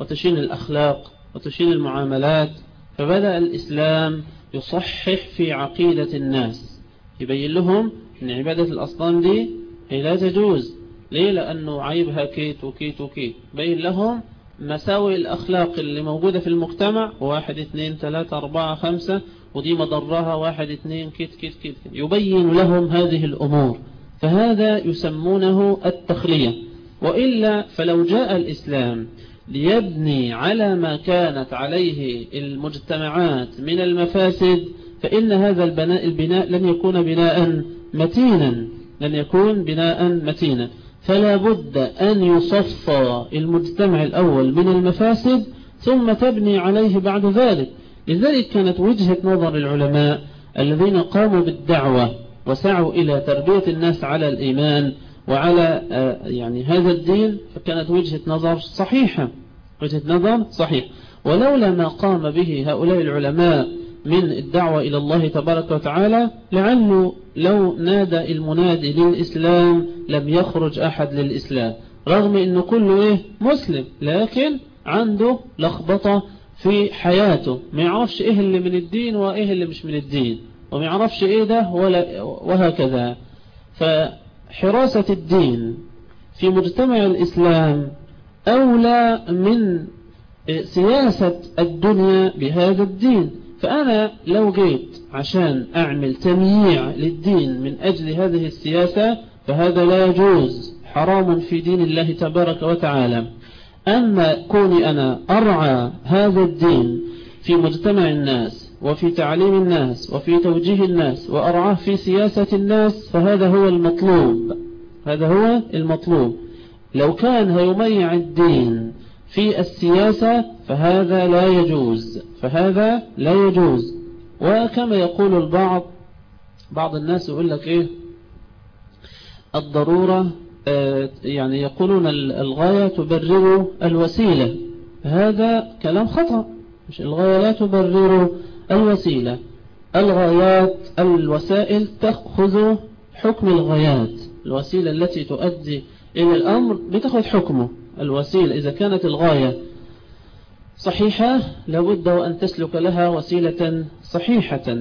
وتشين الأخلاق وتشين المعاملات. فبدأ الإسلام يصحح في عقيدة الناس يبين لهم أن عبادة الأصنام دي لا تجوز. ليه؟ لأنه عيبها كيت وكيت وكيت. بين لهم مساوئ الأخلاق اللي موجودة في المجتمع واحد اثنين ثلاثة أربعة خمسة ودي مضرها واحد اثنين كيت كيت كيت. يبين لهم هذه الأمور. فهذا يسمونه التخلية. وإلا فلو جاء الإسلام ليبني على ما كانت عليه المجتمعات من المفاسد فإن هذا البناء البناء لن يكون بناء متينا. لن يكون بناء متينا. فلا بد أن يصفى المجتمع الأول من المفاسد ثم تبني عليه بعد ذلك. لذلك كانت وجهة نظر العلماء الذين قاموا بالدعوة وسعوا إلى تربية الناس على الإيمان وعلى آه، يعني هذا الدين فكانت وجهة نظر صحيحة. وجهة نظر صحيح ولولا ما قام به هؤلاء العلماء من الدعوة إلى الله تبارك وتعالى لعله لو نادى المنادي للإسلام لم يخرج أحد للإسلام. رغم أنه كله إيه؟ مسلم لكن عنده لخبطة في حياته. ما يعرفش إيه اللي من الدين وإيه اللي مش من الدين. وما يعرفش إيه ده ولا وهكذا. فحراسة الدين في مجتمع الإسلام أولى من سياسة الدنيا بهذا الدين. فأنا لو جيت عشان أعمل تمييع للدين من أجل هذه السياسة فهذا لا يجوز حرام في دين الله تبارك وتعالى. أما كوني أنا أرعى هذا الدين في مجتمع الناس وفي تعليم الناس وفي توجيه الناس وأرعاه في سياسة الناس فهذا هو المطلوب. هذا هو المطلوب. لو كان هيميع الدين في السياسة فهذا لا يجوز فهذا لا يجوز. وكما يقول البعض بعض الناس يقول لك إيه؟ الضرورة آه، يعني يقولون الغاية تبرر الوسيلة. هذا كلام خطأ. مش الغاية لا تبرر الوسيلة. الغايات الوسائل تأخذ حكم الغايات. الوسيلة التي تؤدي إلى الأمر بتأخذ حكمه. الوسيلة. إذا كانت الغاية صحيحة لابد وأن تسلك لها وسيلة صحيحة.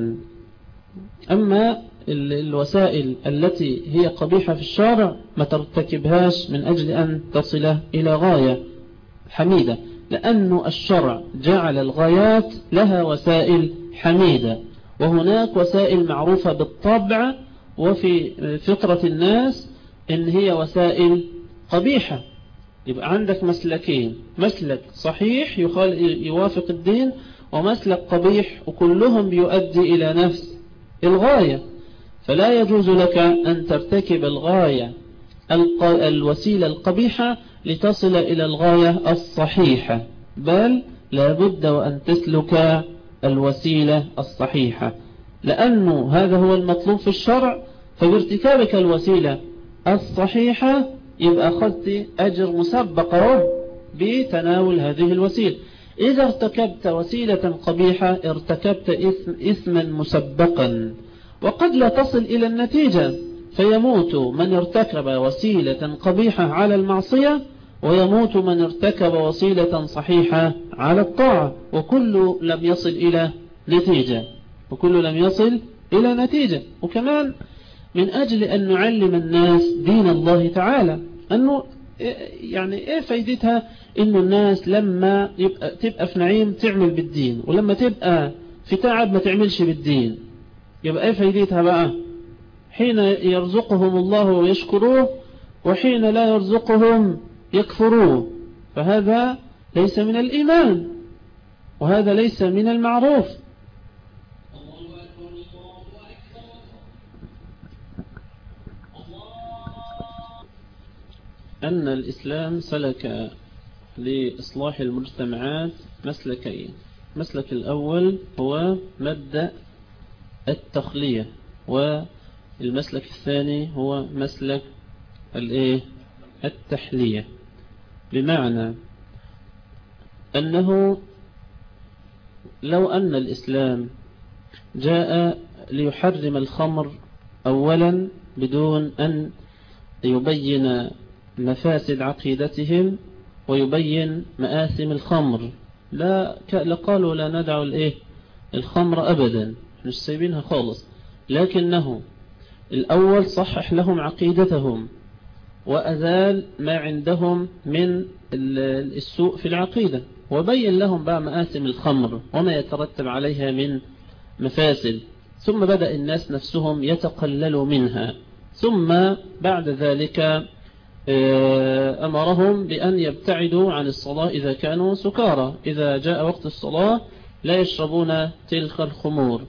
أما الوسائل التي هي قبيحة في الشارع ما ترتكبهاش من أجل أن تصل إلى غاية حميدة. لأن الشرع جعل الغايات لها وسائل حميدة. وهناك وسائل معروفة بالطبع وفي فطرة الناس إن هي وسائل قبيحة. يبقى عندك مسلكين مسلك صحيح يوافق الدين ومسلك قبيح وكلهم بيؤدي إلى نفس الغاية. فلا يجوز لك أن ترتكب الغاية الوسيلة القبيحة لتصل إلى الغاية الصحيحة بل لابد وأن تسلك الوسيلة الصحيحة. لأنه هذا هو المطلوب في الشرع فبارتكابك الوسيلة الصحيحة يبقى أخذت أجر مسبق بتناول هذه الوسيلة. إذا ارتكبت وسيلة قبيحة ارتكبت إثم إثما مسبقا. وقد لا تصل إلى النتيجة. فيموت من ارتكب وسيلة قبيحة على المعصية ويموت من ارتكب وسيلة صحيحة على الطاعة. وكل لم يصل إلى نتيجة. وكل لم يصل إلى نتيجة. وكمان من أجل أن نعلم الناس دين الله تعالى. أنه يعني إيه فايدتها إنه الناس لما يبقى تبقى في نعيم تعمل بالدين ولما تبقى في تعب ما تعملش بالدين. يبقى إيه فايدتها بقى؟ حين يرزقهم الله ويشكروه وحين لا يرزقهم يكفروه. فهذا ليس من الإيمان وهذا ليس من المعروف. أن الإسلام سلك لإصلاح المجتمعات مسلكين. مسلك الأول هو مبدأ التخلية والمسلك الثاني هو مسلك الإيه؟ التحلية. بمعنى أنه لو أن الإسلام جاء ليحرم الخمر أولا بدون أن يبين مفاسد عقيدتهم ويبين مآثم الخمر. لا لقالوا لا ندع الإيه؟ الخمر أبدا مش سايبينها خالص. لكنه الأول صحح لهم عقيدتهم وأزال ما عندهم من السوء في العقيدة. وبين لهم بقى مآثم الخمر وما يترتب عليها من مفاسد. ثم بدأ الناس نفسهم يتقللوا منها. ثم بعد ذلك أمرهم بأن يبتعدوا عن الصلاة إذا كانوا سكارى. إذا جاء وقت الصلاة لا يشربون تلك الخمور.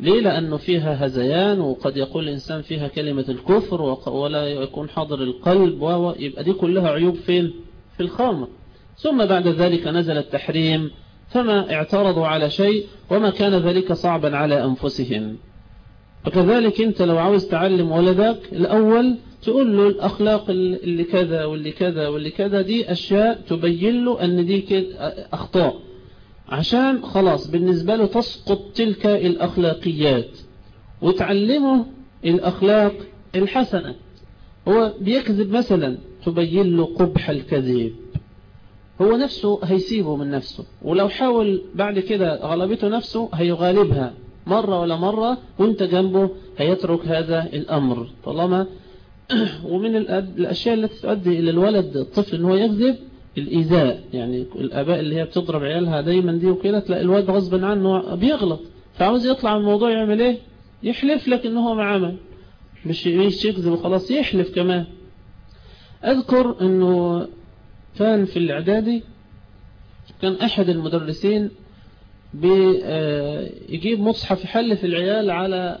ليه؟ لأنه فيها هزيان وقد يقول الإنسان فيها كلمة الكفر ولا يكون حاضر القلب ويبقى دي كلها عيوب فين؟ في الخمر ثم بعد ذلك نزل التحريم فما اعترضوا على شيء وما كان ذلك صعبا على أنفسهم. وكذلك أنت لو عاوز تعلم ولدك الأول تقول له الأخلاق اللي كذا واللي كذا واللي كذا دي أشياء تبين له أن دي أخطاء. عشان خلاص بالنسبة له تسقط تلك الأخلاقيات وتعلمه الأخلاق الحسنة. هو بيكذب مثلا تبين له قبح الكذب هو نفسه هيسيبه من نفسه ولو حاول بعد كده غلبته نفسه هيغالبها مرة ولا مرة وانت جنبه هيترك هذا الأمر. طالما [CLEARS THROAT] ومن الأشياء التي تؤدي إلى الولد الطفل أنه يكذب الإيذاء. يعني الآباء اللي هي بتضرب عيالها دايما دي وكده تلاقي الواد غصبا عنه بيغلط. فعاوز يطلع من الموضوع يعمل إيه؟ يحلف لك إن هو ما عمل. مش يكذب وخلاص يحلف كمان. أذكر إنه كان في الإعدادي كان أحد المدرسين بيجيب مصحف يحلف العيال على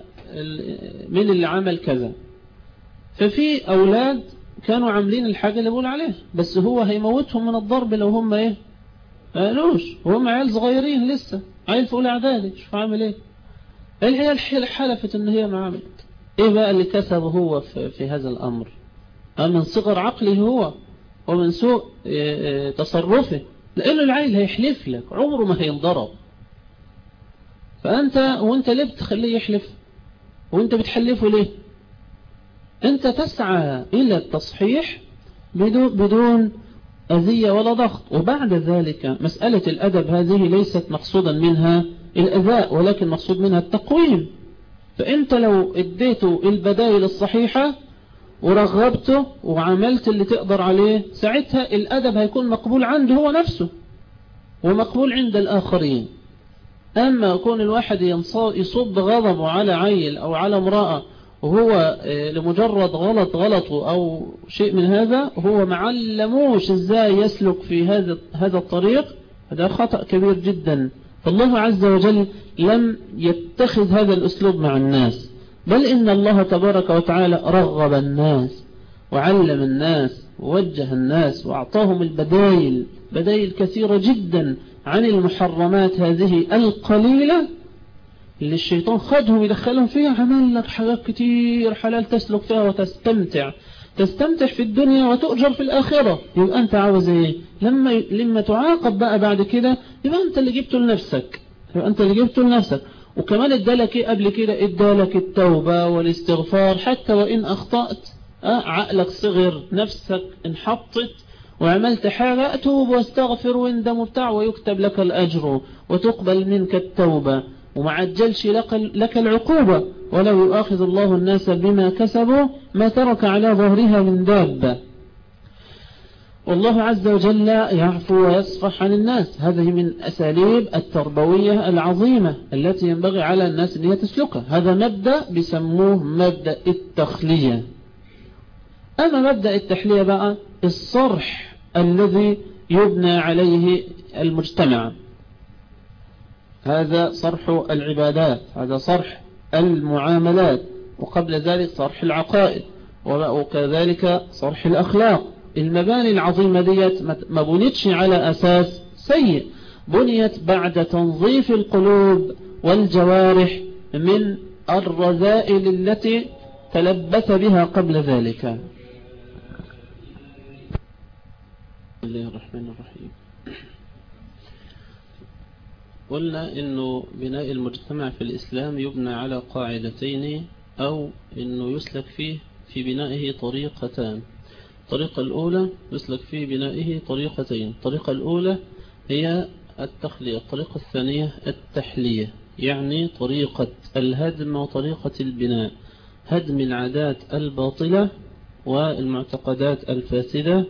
من اللي عمل كذا. ففي أولاد كانوا عاملين الحاجة اللي بقول عليها. بس هو هيموتهم من الضرب لو هم إيه؟ قالوش. وهم عيال صغيرين لسه عيل في أولى إعدادي. شوف عامل إيه. العيال حلفت إن هي ما عملت. إيه بقى اللي كسبه هو في, في هذا الأمر؟ من صغر عقله هو ومن سوء تصرفه. لأنه العيل هيحلف لك. عمره ما هينضرب. فانت وأنت ليه بتخليه يحلف؟ وأنت بتحلفه ليه؟ أنت تسعى إلى التصحيح بدون أذية ولا ضغط. وبعد ذلك مسألة الأدب هذه ليست مقصودا منها الأذاء ولكن مقصود منها التقويم. فأنت لو اديته البدائل الصحيحة ورغبته وعملت اللي تقدر عليه ساعتها الأدب هيكون مقبول عنده هو نفسه ومقبول عند الآخرين. أما يكون الواحد يصب غضبه على عيل أو على امرأة وهو لمجرد غلط غلطه أو شيء من هذا هو معلموش إزاي يسلك في هذا هذا الطريق هذا خطأ كبير جدا. فالله عز وجل لم يتخذ هذا الأسلوب مع الناس بل إن الله تبارك وتعالى رغب الناس وعلم الناس ووجه الناس وأعطاهم البدايل بدايل كثيرة جدا عن المحرمات هذه القليلة. اللي الشيطان خدهم يدخلهم فيها عمل لك حاجات كتير حلال تسلك فيها وتستمتع. تستمتع في الدنيا وتؤجر في الآخرة. يبقى أنت عاوز إيه؟ لما لما تعاقب بقى بعد كده يبقى أنت اللي جبته لنفسك. يبقى أنت اللي جبته لنفسك. وكمان ادالك إيه قبل كده؟ ادالك التوبة والاستغفار. حتى وإن أخطأت أه عقلك صغر نفسك انحطت وعملت حاجة أتوب واستغفر واندم بتاع ويكتب لك الأجر وتقبل منك التوبة. وما عجلش لك, العقوبة ولو يؤاخذ الله الناس بما كسبوا ما ترك على ظهرها من دابة. والله عز وجل يعفو ويصفح عن الناس. هذه من أساليب التربوية العظيمة التي ينبغي على الناس أن تسلكها. هذا مبدأ بسموه مبدأ التخلية. أما مبدأ التحلية بقى الصرح الذي يبنى عليه المجتمع. هذا صرح العبادات هذا صرح المعاملات وقبل ذلك صرح العقائد وكذلك صرح الأخلاق. المباني العظيمة ديت ما بنيتش على أساس سيء بنيت بعد تنظيف القلوب والجوارح من الرذائل التي تلبث بها قبل ذلك. الله الرحمن الرحيم. قلنا إنه بناء المجتمع في الإسلام يبنى على قاعدتين أو إنه يسلك فيه في بنائه طريقتان. الطريقة الأولى يسلك في بنائه طريقتين. الطريقة الأولى هي التخلية الطريقة الثانية التحلية يعني طريقة الهدم وطريقة البناء. هدم العادات الباطلة والمعتقدات الفاسدة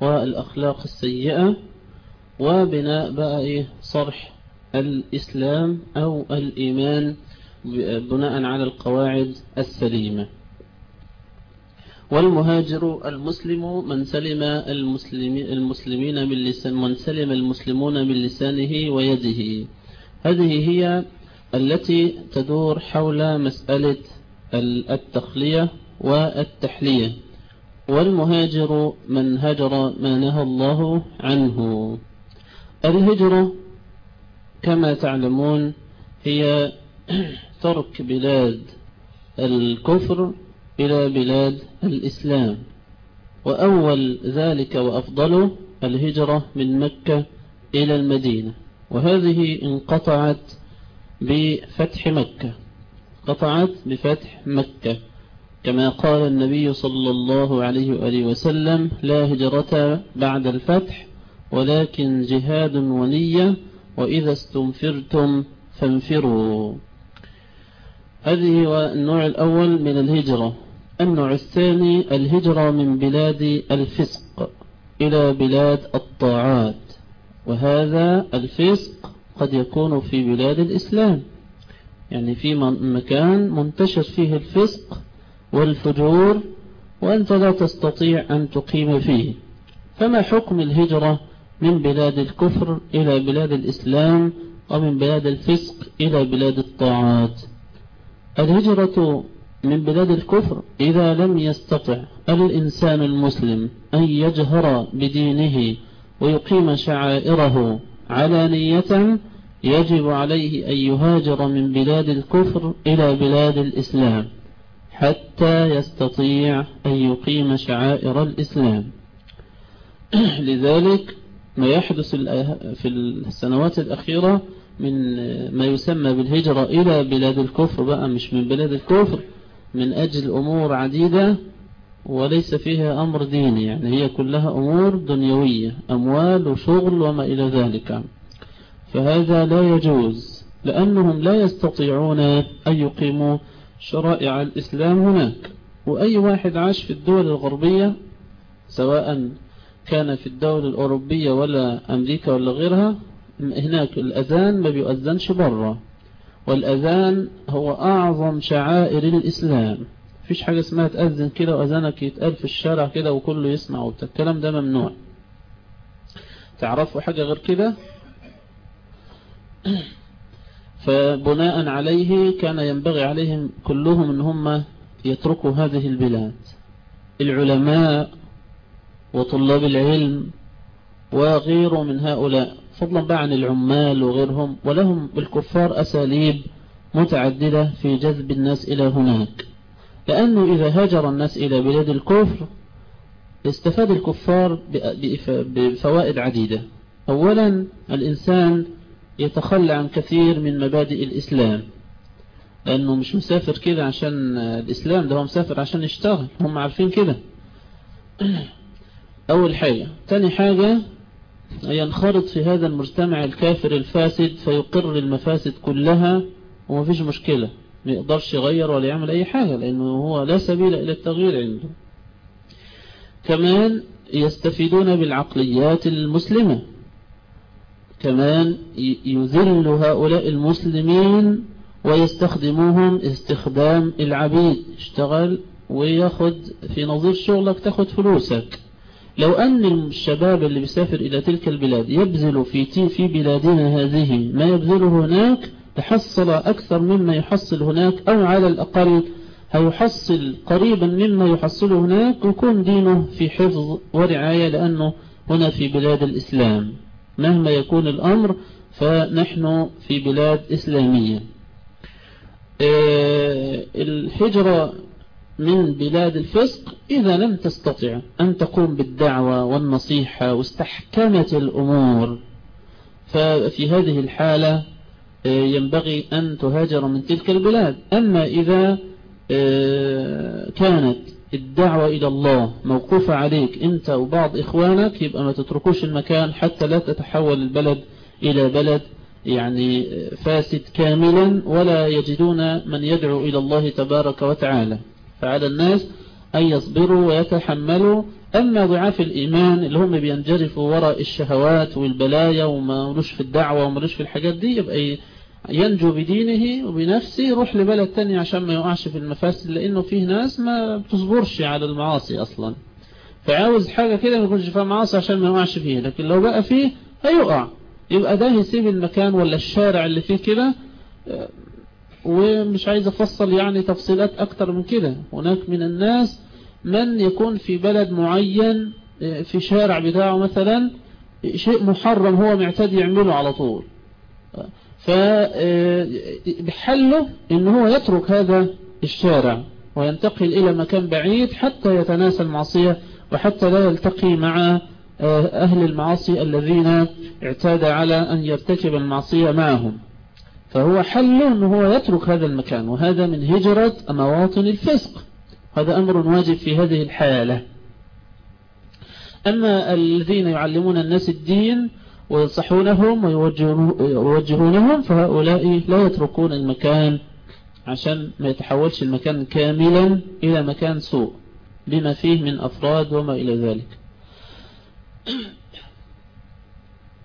والأخلاق السيئة وبناء بقى إيه؟ صرح الإسلام أو الإيمان بناء على القواعد السليمة. والمهاجر المسلم من سلم المسلمين من لسان من سلم المسلمون من لسانه ويده. هذه هي التي تدور حول مسألة التخلية والتحلية. والمهاجر من هجر ما نهى الله عنه. الهجرة كما تعلمون هي [CLEARS THROAT] ترك بلاد الكفر إلى بلاد الإسلام. وأول ذلك وأفضله الهجرة من مكة إلى المدينة. وهذه انقطعت بفتح مكة. قطعت بفتح مكة. كما قال النبي صلى الله عليه وآله وسلم لا هجرة بعد الفتح ولكن جهاد ونية وإذا استنفرتم فانفروا. هذه هو النوع الأول من الهجرة. النوع الثاني الهجرة من بلاد الفسق إلى بلاد الطاعات. وهذا الفسق قد يكون في بلاد الإسلام. يعني في مكان منتشر فيه الفسق والفجور وأنت لا تستطيع أن تقيم فيه. فما حكم الهجرة؟ من بلاد الكفر إلى بلاد الإسلام ومن بلاد الفسق إلى بلاد الطاعات. الهجرة من بلاد الكفر إذا لم يستطع الإنسان المسلم أن يجهر بدينه ويقيم شعائره علانية يجب عليه أن يهاجر من بلاد الكفر إلى بلاد الإسلام حتى يستطيع أن يقيم شعائر الإسلام. [CLEARS THROAT] لذلك ما يحدث في السنوات الأخيرة من ما يسمى بالهجرة إلى بلاد الكفر بقى مش من بلاد الكفر من أجل أمور عديدة وليس فيها أمر ديني يعني هي كلها أمور دنيوية أموال وشغل وما إلى ذلك. فهذا لا يجوز لأنهم لا يستطيعون أن يقيموا شرائع الإسلام هناك. وأي واحد عاش في الدول الغربية سواء كان في الدول الأوروبية ولا أمريكا ولا غيرها هناك الأذان ما بيؤذنش برا. والأذان هو أعظم شعائر الإسلام. فيش حاجة اسمها تأذن كده وأذانك يتقال في الشارع كده وكله يسمع الكلام ده ممنوع. تعرفوا حاجة غير كده؟ [CLEARS THROAT] فبناء عليه كان ينبغي عليهم كلهم إن هم يتركوا هذه البلاد. العلماء وطلاب العلم وغيره من هؤلاء فضلا بقى عن العمال وغيرهم ولهم بالكفار أساليب متعددة في جذب الناس إلى هناك. لأنه إذا هاجر الناس إلى بلاد الكفر استفاد الكفار بفوائد عديدة. أولا الإنسان يتخلى عن كثير من مبادئ الإسلام. لأنه مش مسافر كده عشان الإسلام ده هو مسافر عشان يشتغل هم عارفين كده. أول حاجة. تاني حاجة ينخرط في هذا المجتمع الكافر الفاسد فيقر المفاسد كلها ومفيش مشكلة. ما يقدرش يغير ولا يعمل أي حاجة لأنه هو لا سبيل إلى التغيير عنده. كمان يستفيدون بالعقليات المسلمة. كمان يذل هؤلاء المسلمين ويستخدموهم استخدام العبيد. اشتغل وياخد في نظير شغلك تاخد فلوسك. لو أن الشباب اللي بيسافر إلى تلك البلاد يبذل في في بلادنا هذه ما يبذله هناك تحصل أكثر مما يحصل هناك أو على الأقل هيحصل قريبا مما يحصله هناك ويكون دينه في حفظ ورعاية لأنه هنا في بلاد الإسلام. مهما يكون الأمر فنحن في بلاد إسلامية. الهجرة من بلاد الفسق إذا لم تستطع أن تقوم بالدعوة والنصيحة واستحكمت الأمور. ففي هذه الحالة ينبغي أن تهاجر من تلك البلاد. أما إذا كانت الدعوة إلى الله موقوفة عليك أنت وبعض إخوانك يبقى ما تتركوش المكان حتى لا تتحول البلد إلى بلد يعني فاسد كاملا ولا يجدون من يدعو إلى الله تبارك وتعالى. فعلى الناس أن يصبروا ويتحملوا. أما ضعاف الإيمان اللي هم بينجرفوا وراء الشهوات والبلايا وما ملوش في الدعوة وملوش في الحاجات دي يبقى ينجو بدينه وبنفسه يروح لبلد تاني عشان ما يقعش في المفاسد لأنه فيه ناس ما بتصبرش على المعاصي أصلا. فعاوز حاجة كده ما يكونش فيها معاصي عشان ما يقعش فيه لكن لو بقى فيه هيقع. يبقى ده يسيب المكان ولا الشارع اللي فيه كده. ومش عايز أفصل يعني تفصيلات أكتر من كده. هناك من الناس من يكون في بلد معين في شارع بتاعه مثلا شيء محرم هو معتاد يعمله على طول. فبحله إن هو يترك هذا الشارع وينتقل إلى مكان بعيد حتى يتناسى المعصية وحتى لا يلتقي مع أهل المعاصي الذين اعتاد على أن يرتكب المعصية معهم. فهو حله ان هو يترك هذا المكان وهذا من هجرة مواطن الفسق. هذا أمر واجب في هذه الحالة. أما الذين يعلمون الناس الدين وينصحونهم ويوجهونهم فهؤلاء لا يتركون المكان عشان ما يتحولش المكان كاملا إلى مكان سوء لما فيه من أفراد وما إلى ذلك. [CLEARS THROAT]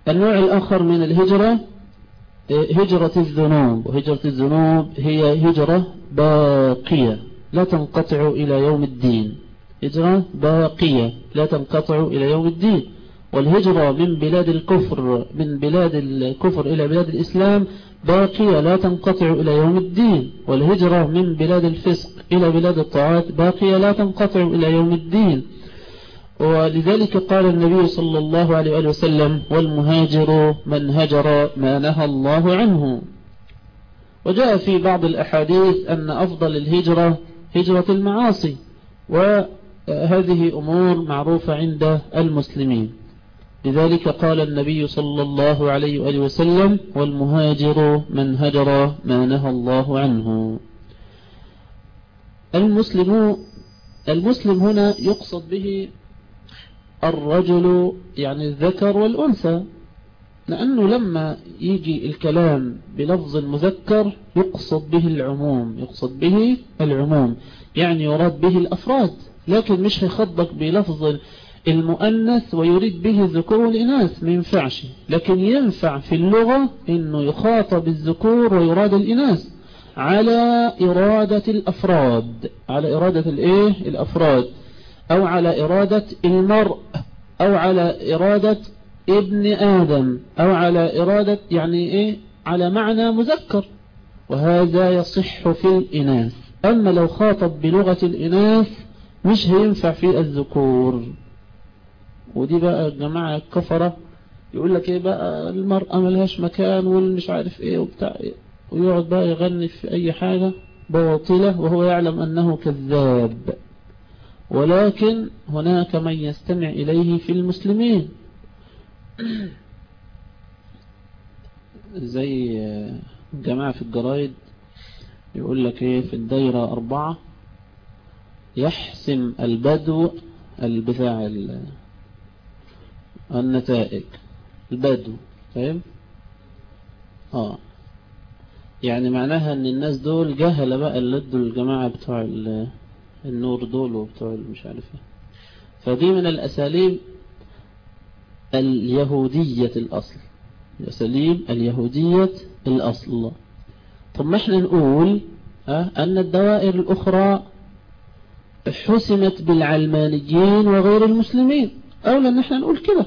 النوع الآخر من الهجرة هجرة الذنوب. وهجرة الذنوب هي هجرة باقية. لا تنقطع إلى يوم الدين. هجرة باقية. لا تنقطع إلى يوم الدين. والهجرة من بلاد الكفر من بلاد الكفر إلى بلاد الإسلام باقية. لا تنقطع إلى يوم الدين. والهجرة من بلاد الفسق إلى بلاد الطاعات باقية. لا تنقطع إلى يوم الدين. ولذلك قال النبي صلى الله عليه وسلم والمهاجر من هجر ما نهى الله عنه. وجاء في بعض الأحاديث أن أفضل الهجرة هجرة المعاصي وهذه أمور معروفة عند المسلمين. لذلك قال النبي صلى الله عليه وآله وسلم والمهاجر من هجر ما نهى الله عنه. المسلم المسلم هنا يقصد به الرجل يعني الذكر والأنثى. لأنه لما يجي الكلام بلفظ المذكر يقصد به العموم يقصد به العموم يعني يراد به الأفراد. لكن مش هيخطبك بلفظ المؤنث ويريد به الذكور والإناث ما ينفعش. لكن ينفع في اللغة إنه يخاطب الذكور ويراد الإناث على إرادة الأفراد. على إرادة الإيه؟ الأفراد. أو على إرادة المرء أو على إرادة ابن آدم أو على إرادة يعني إيه؟ على معنى مذكر. وهذا يصح في الإناث. أما لو خاطب بلغة الإناث مش هينفع في الذكور. ودي بقى الجماعة الكفرة يقول لك إيه بقى؟ المرأة ملهاش مكان والمش عارف إيه وبتاع إيه. ويقعد بقى يغني في أي حاجة بواطلة وهو يعلم أنه كذاب. ولكن هناك من يستمع إليه في المسلمين. زي جماعة في الجرايد يقول لك إيه في الدايرة أربعة يحسم البدو البتاع النتائج. البدو فاهم؟ آه. يعني معناها إن الناس دول جهلة بقى اللي ادوا الجماعة بتوع النور دول مش عارف إيه. فدي من الأساليب اليهودية الأصل. أساليب اليهودية الأصل. طب ما إحنا نقول أن الدوائر الأخرى حسمت بالعلمانيين وغير المسلمين. أولا ان إحنا نقول كده.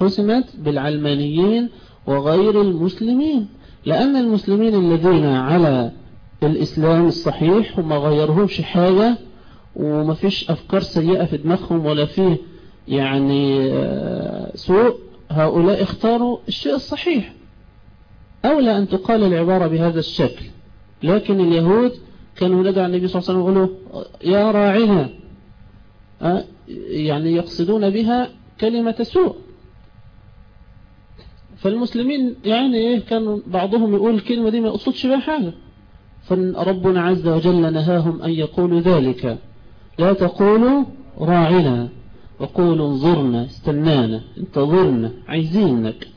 حسمت بالعلمانيين وغير المسلمين. لأن المسلمين الذين على الإسلام الصحيح وما غيرهمش حاجة وما فيش أفكار سيئة في دماغهم ولا فيه يعني سوء هؤلاء اختاروا الشيء الصحيح. أولى أن تقال العبارة بهذا الشكل. لكن اليهود كانوا ندعى النبي صلى الله عليه وسلم يقولوا يا راعنا يعني يقصدون بها كلمة سوء. فالمسلمين يعني إيه كان بعضهم يقول الكلمة دي ما يقصدش بها حاجة. فربنا عز وجل نهاهم أن يقولوا ذلك. لا تقولوا راعنا وقولوا انظرنا استنانا انتظرنا عايزينك.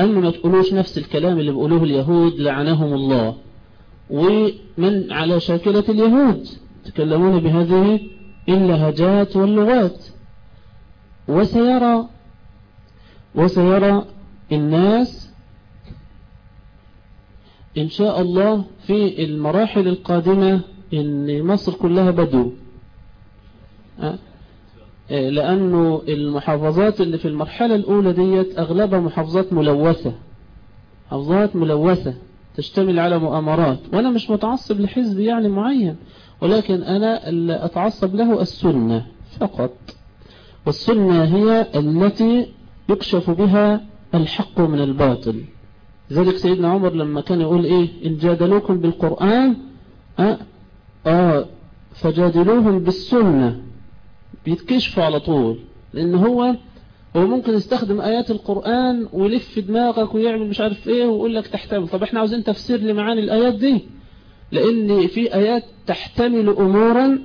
أما ما تقولوش نفس الكلام اللي بيقولوه اليهود لعنهم الله. ومن على شاكلة اليهود؟ تكلمون بهذه اللهجات واللغات. وسيرى وسيرى الناس إن شاء الله في المراحل القادمة إن مصر كلها بدو. لأنه المحافظات اللي في المرحلة الأولى ديت أغلبها محافظات ملوثة. محافظات ملوثة تشتمل على مؤامرات. وأنا مش متعصب لحزب يعني معين ولكن أنا اللي أتعصب له السنة فقط. والسنة هي التي يكشف بها الحق من الباطل. ذلك سيدنا عمر لما كان يقول إيه؟ إن جادلوكم بالقرآن آه, آه فجادلوهم بالسنة. بيتكشفوا على طول. لأن هو هو ممكن يستخدم آيات القرآن ويلف دماغك ويعمل مش عارف إيه ويقول لك تحتمل. طب إحنا عاوزين تفسير لمعاني الآيات دي؟ لأن في آيات تحتمل أمورا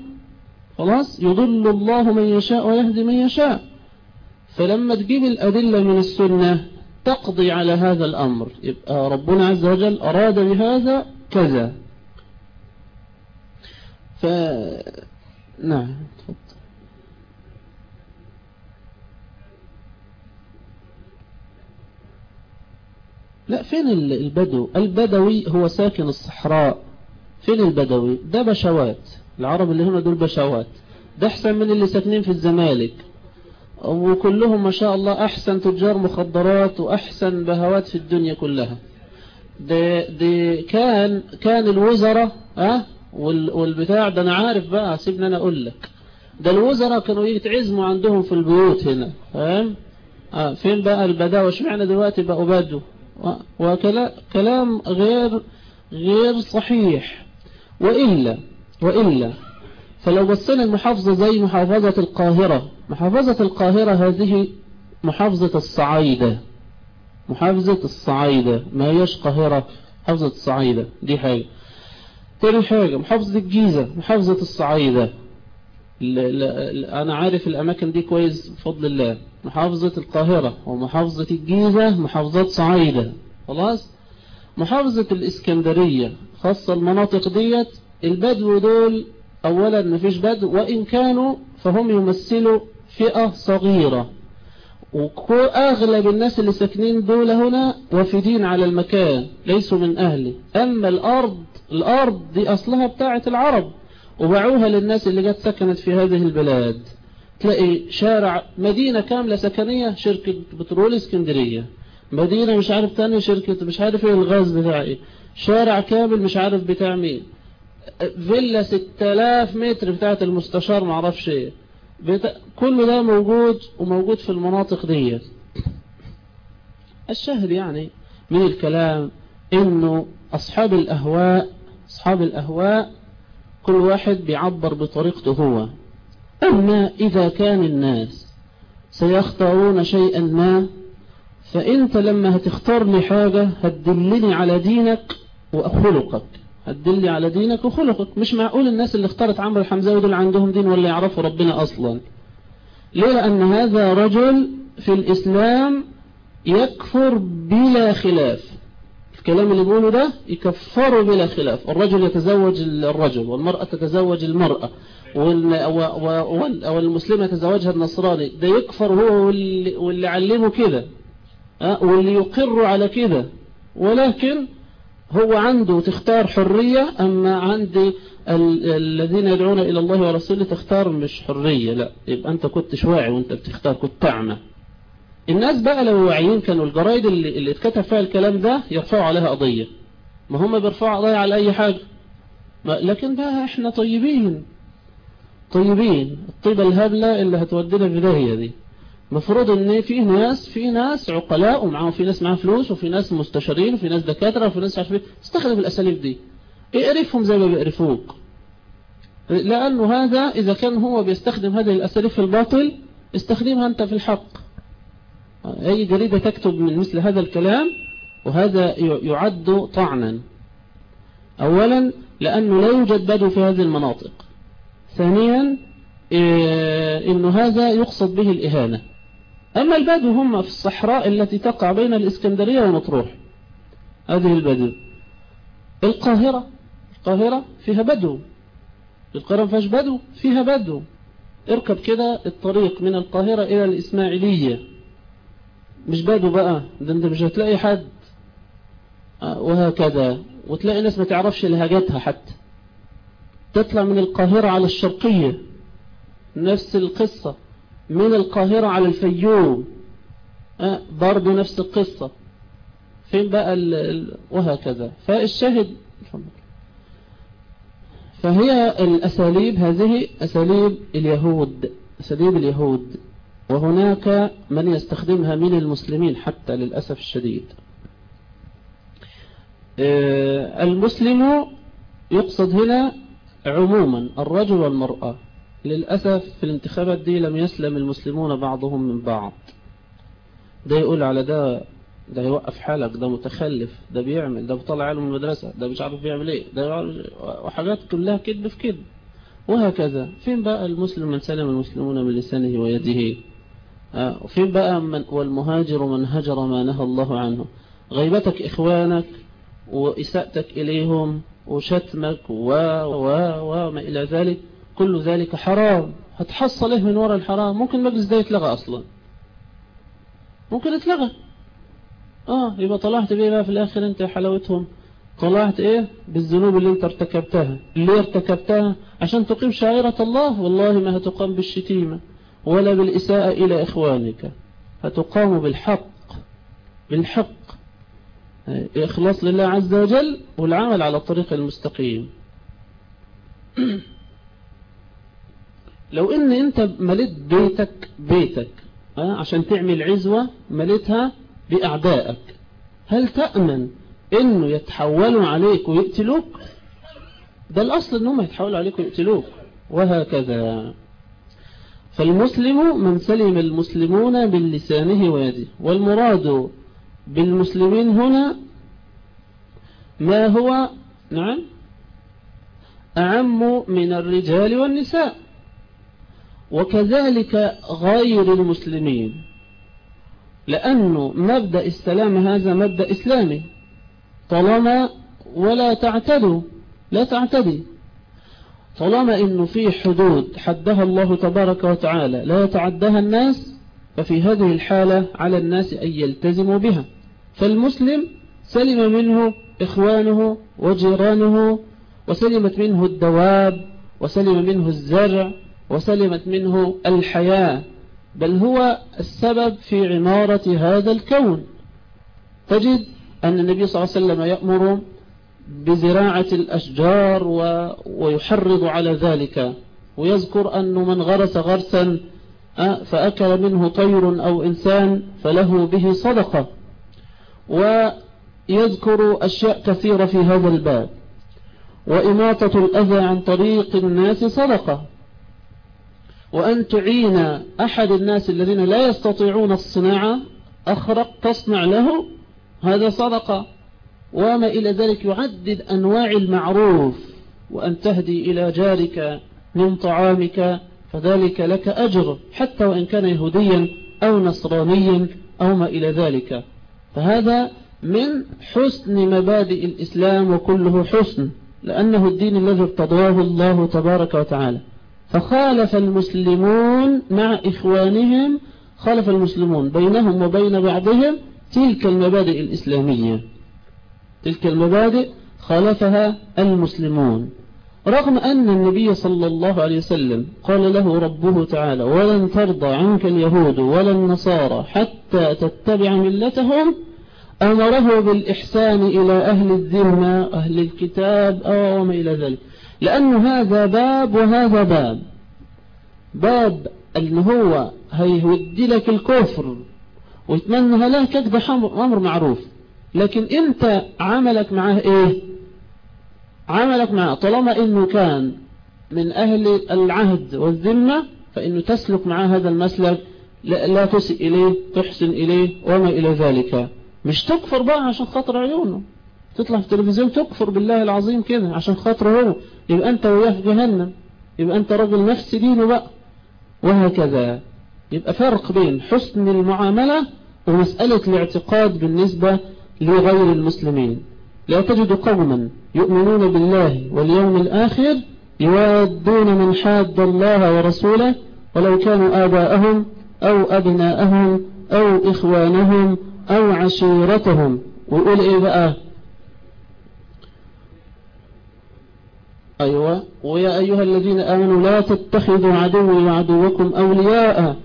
خلاص يضل الله من يشاء ويهدي من يشاء. فلما تجيب الأدلة من السنة تقضي على هذا الأمر. يبقى ربنا عز وجل أراد بهذا كذا. ف نعم. لا فين البدو؟ البدوي هو ساكن الصحراء. فين البدوي؟ ده بشوات. العرب اللي هنا دول بشوات. ده أحسن من اللي ساكنين في الزمالك. وكلهم ما شاء الله أحسن تجار مخدرات وأحسن بهوات في الدنيا كلها. ده, ده كان كان الوزراء آه والبتاع ده أنا عارف بقى سيبني أنا أقول لك. ده الوزراء كانوا يتعزموا عندهم في البيوت هنا فاهم؟ آه فين بقى البداوة؟ اشمعنى دلوقتي بقوا بدو؟ وكلام غير غير صحيح. وإلا وإلا فلو بصينا المحافظة زي محافظة القاهرة. محافظة القاهرة هذه محافظة الصعايدة. محافظة الصعايدة. ما هيش قاهرة محافظة الصعايدة. دي حاجة. تاني حاجة محافظة الجيزة محافظة لا أنا عارف الأماكن دي كويس بفضل الله. محافظة القاهرة ومحافظة الجيزة محافظات صعيدة. خلاص؟ محافظة الإسكندرية خاصة المناطق ديت البدو دول أولا مفيش بدو وإن كانوا فهم يمثلوا فئة صغيرة. وأغلب الناس اللي ساكنين دول هنا وفدين على المكان ليسوا من أهله أما الأرض الأرض دي أصلها بتاعة العرب. وباعوها للناس اللي جت سكنت في هذه البلاد. تلاقي شارع مدينة كاملة سكنية شركة بترول اسكندرية. مدينة مش عارف تاني شركة مش عارف إيه الغاز بتاع إيه شارع كامل مش عارف بتاع مين. فيلا 6000 متر بتاعت المستشار معرفش إيه. بتا... كل ده موجود وموجود في المناطق دي. الشهر يعني من الكلام إنه أصحاب الأهواء أصحاب الأهواء كل واحد بيعبر بطريقته هو. أما إذا كان الناس سيختارون شيئا ما فأنت لما هتختار لي حاجة هتدلني على دينك وخلقك. هتدلني على دينك وخلقك. مش معقول الناس اللي اختارت عمرو الحمزاوي دول عندهم دين ولا يعرفوا ربنا أصلا. ليه؟ لأن هذا رجل في الإسلام يكفر بلا خلاف. الكلام اللي بيقوله ده يكفره بلا خلاف. الرجل يتزوج الرجل والمرأة تتزوج المرأة والمسلمة يتزوجها النصراني. ده يكفر هو واللي, علمه كده واللي يقر على كده. ولكن هو عنده تختار حرية أما عندي الذين يدعون إلى الله ورسوله تختار مش حرية لا. يبقى أنت كنت واعي وأنت بتختار كنت أعمى الناس بقى لو واعيين كانوا الجرايد اللي, اللي اتكتب فيها الكلام ده يرفعوا عليها قضية. ما هم بيرفعوا قضية على أي حاجة. لكن بقى إحنا طيبين. طيبين. الطيبة الهبلة اللي هتودينا في داهية دي. مفروض إن في ناس في ناس عقلاء ومعاهم في ناس معاها فلوس وفي ناس مستشارين وفي ناس دكاترة وفي ناس عارفين استخدم الأساليب دي. اعرفهم زي ما بيعرفوك لأنه هذا إذا كان هو بيستخدم هذه الأساليب في الباطل استخدمها أنت في الحق. أي جريدة تكتب من مثل هذا الكلام وهذا يعد طعنا. اولا لأنه لا يوجد بدو في هذه المناطق. ثانيا إيه، إنه هذا يقصد به الإهانة. أما البدو هم في الصحراء التي تقع بين الإسكندرية ومطروح هذه البدو. القاهرة. القاهرة فيها بدو. القاهرة فيهاش بدو فيها بدو. اركب كده الطريق من القاهرة إلى الإسماعيلية. مش بدو بقى. ده انت مش هتلاقي حد. آه، وهكذا. وتلاقي ناس ما تعرفش لهجاتها حتى. تطلع من القاهرة على الشرقية. نفس القصة. من القاهرة على الفيوم. أه برضو نفس القصة. فين بقى ال ال وهكذا. فالشاهد فهي الأساليب هذه أساليب اليهود. أساليب اليهود. وهناك من يستخدمها من المسلمين حتى للأسف الشديد. أه المسلم يقصد هنا عموما الرجل والمرأة. للأسف في الانتخابات دي لم يسلم المسلمون بعضهم من بعض. ده يقول على ده ده يوقف حالك ده متخلف ده بيعمل ده بيطلع علم من المدرسة ده مش عارف بيعمل إيه ده وحاجات كلها كذب في كذب. وهكذا. فين بقى المسلم من سلم المسلمون من لسانه ويده؟ آه وفين بقى من والمهاجر من هجر ما نهى الله عنه. غيبتك إخوانك وإساءتك إليهم وشتمك و و وما إلى ذلك. كل ذلك حرام. هتحصل إيه من وراء الحرام؟ ممكن مجلس ده يتلغى أصلا. ممكن يتلغى. آه يبقى طلعت بيه بقى في الآخر أنت حلاوتهم. طلعت إيه؟ بالذنوب اللي أنت ارتكبتها. اللي ارتكبتها عشان تقيم شعيرة الله. والله ما هتقام بالشتيمة. ولا بالإساءة إلى إخوانك هتقام بالحق بالحق. إخلاص لله عز وجل والعمل على الطريق المستقيم. [CLEARS THROAT] لو إن أنت مليت بيتك بيتك عشان تعمل عزوة مليتها بأعدائك. هل تأمن إنه يتحولوا عليك ويقتلوك؟ ده الأصل إنهم يتحولوا عليك ويقتلوك. وهكذا. فالمسلم من سلم المسلمون باللسانه ويده. والمراد بالمسلمين هنا ما هو؟ نعم. أعم من الرجال والنساء. وكذلك غير المسلمين. لأنه مبدأ السلام هذا مبدأ إسلامي. طالما ولا تعتدوا لا تعتدي. طالما انه في حدود حدها الله تبارك وتعالى لا يتعدها الناس ففي هذه الحالة على الناس أن يلتزموا بها. فالمسلم سلم منه إخوانه وجيرانه وسلمت منه الدواب وسلم منه الزرع وسلمت منه الحياة بل هو السبب في عمارة هذا الكون. تجد أن النبي صلى الله عليه وسلم يأمر بزراعة الأشجار و... ويحرض على ذلك. ويذكر أن من غرس غرسا فأكل منه طير أو إنسان فله به صدقة. ويذكر أشياء كثيرة في هذا الباب. وإماطة الأذى عن طريق الناس صدقة. وأن تعين أحد الناس الذين لا يستطيعون الصناعة أخرق تصنع له هذا صدقة. وما إلى ذلك يعدد أنواع المعروف وأن تهدي إلى جارك من طعامك فذلك لك أجر حتى وإن كان يهوديا أو نصرانيا أو ما إلى ذلك. فهذا من حسن مبادئ الإسلام وكله حسن لأنه الدين الذي ارتضاه الله تبارك وتعالى. فخالف المسلمون مع إخوانهم خالف المسلمون بينهم وبين بعضهم تلك المبادئ الإسلامية. تلك المبادئ خالفها المسلمون. رغم أن النبي صلى الله عليه وسلم قال له ربه تعالى ولن ترضى عنك اليهود ولا النصارى حتى تتبع ملتهم أمره بالإحسان إلى أهل الذمة أهل الكتاب أو ما إلى ذلك. لأن هذا باب وهذا باب. باب أن هو هيودي لك الكفر ويتمنى لك ده أمر معروف. لكن انت عملك معاه إيه؟ عملك معاه طالما انه كان من أهل العهد والذمة فإنه تسلك معاه هذا المسلك. لا تسئ إليه تحسن إليه وما إلى ذلك. مش تكفر بقى عشان خاطر عيونه. تطلع في التلفزيون تكفر بالله العظيم كده عشان خاطر هو يبقى أنت وياه جهنم. يبقى أنت راجل نفس دينه بقى. وهكذا. يبقى فرق بين حسن المعاملة ومسألة الاعتقاد بالنسبة لغير المسلمين. لا تجد قوما يؤمنون بالله واليوم الآخر يوادون من حاد الله ورسوله ولو كانوا آباءهم أو أبناءهم أو إخوانهم أو عشيرتهم. ويقول إيه بقى. أيوة. ويا أيها الذين آمنوا لا تتخذوا عدوي وعدوكم أولياء.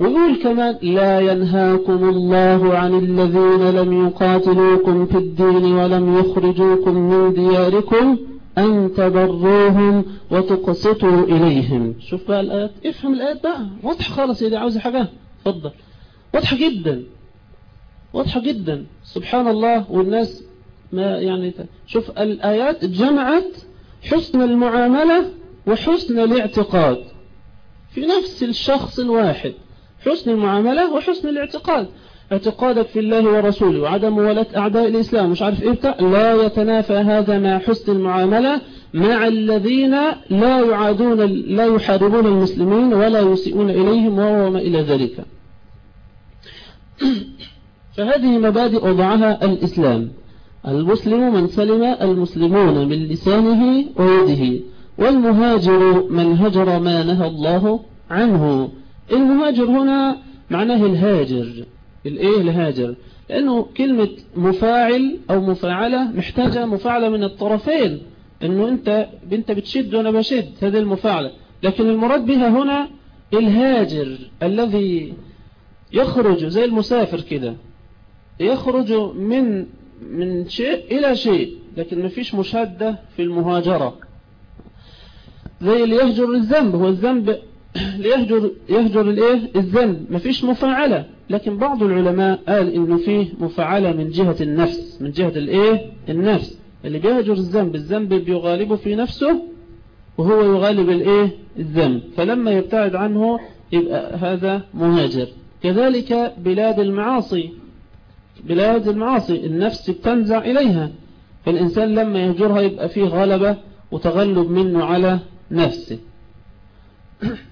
ويقول كمان لا ينهاكم الله عن الذين لم يقاتلوكم في الدين ولم يخرجوكم من دياركم أن تبروهم وتقسطوا إليهم. شوف بقى الآيات. افهم الآيات بقى. واضحة خالص يا دي. عاوز حاجة؟ اتفضل. واضحة جدا. واضحة جدا. سبحان الله والناس ما يعني شوف الآيات جمعت حسن المعاملة وحسن الاعتقاد في نفس الشخص الواحد. حسن المعاملة وحسن الاعتقاد. اعتقادك في الله ورسوله وعدم ولاة أعداء الإسلام. مش عارف إيه لا يتنافى هذا مع حسن المعاملة مع الذين لا يعادون لا يحاربون المسلمين ولا يسيئون إليهم وهو ما إلى ذلك. [CLEARS THROAT] فهذه مبادئ وضعها الإسلام. المسلم من سلم المسلمون من لسانه ويده والمهاجر من هجر ما نهى الله عنه. المهاجر هنا معناه الهاجر. الإيه الهاجر؟ لأنه كلمة مفاعل أو مفاعلة محتاجة مفاعلة من الطرفين. إنه أنت أنت بتشد وأنا بشد هذه المفاعلة. لكن المراد بها هنا الهاجر الذي يخرج زي المسافر كده. يخرج من من شيء إلى شيء لكن ما فيش مشادة في المهاجرة. زي اللي يهجر الذنب هو الذنب [CLEARS THROAT] ليهجر يهجر الإيه؟ الذنب ما فيش مفاعلة. لكن بعض العلماء قال إنه فيه مفاعلة من جهة النفس من جهة الإيه؟ النفس. اللي بيهجر الذنب الذنب بيغالبه في نفسه وهو يغالب الإيه؟ الذنب. فلما يبتعد عنه يبقى هذا مهاجر. كذلك بلاد المعاصي. بلاد المعاصي. النفس بتنزع إليها. فالإنسان لما يهجرها يبقى فيه غلبة وتغلب منه على نفسه. [CLEARS THROAT]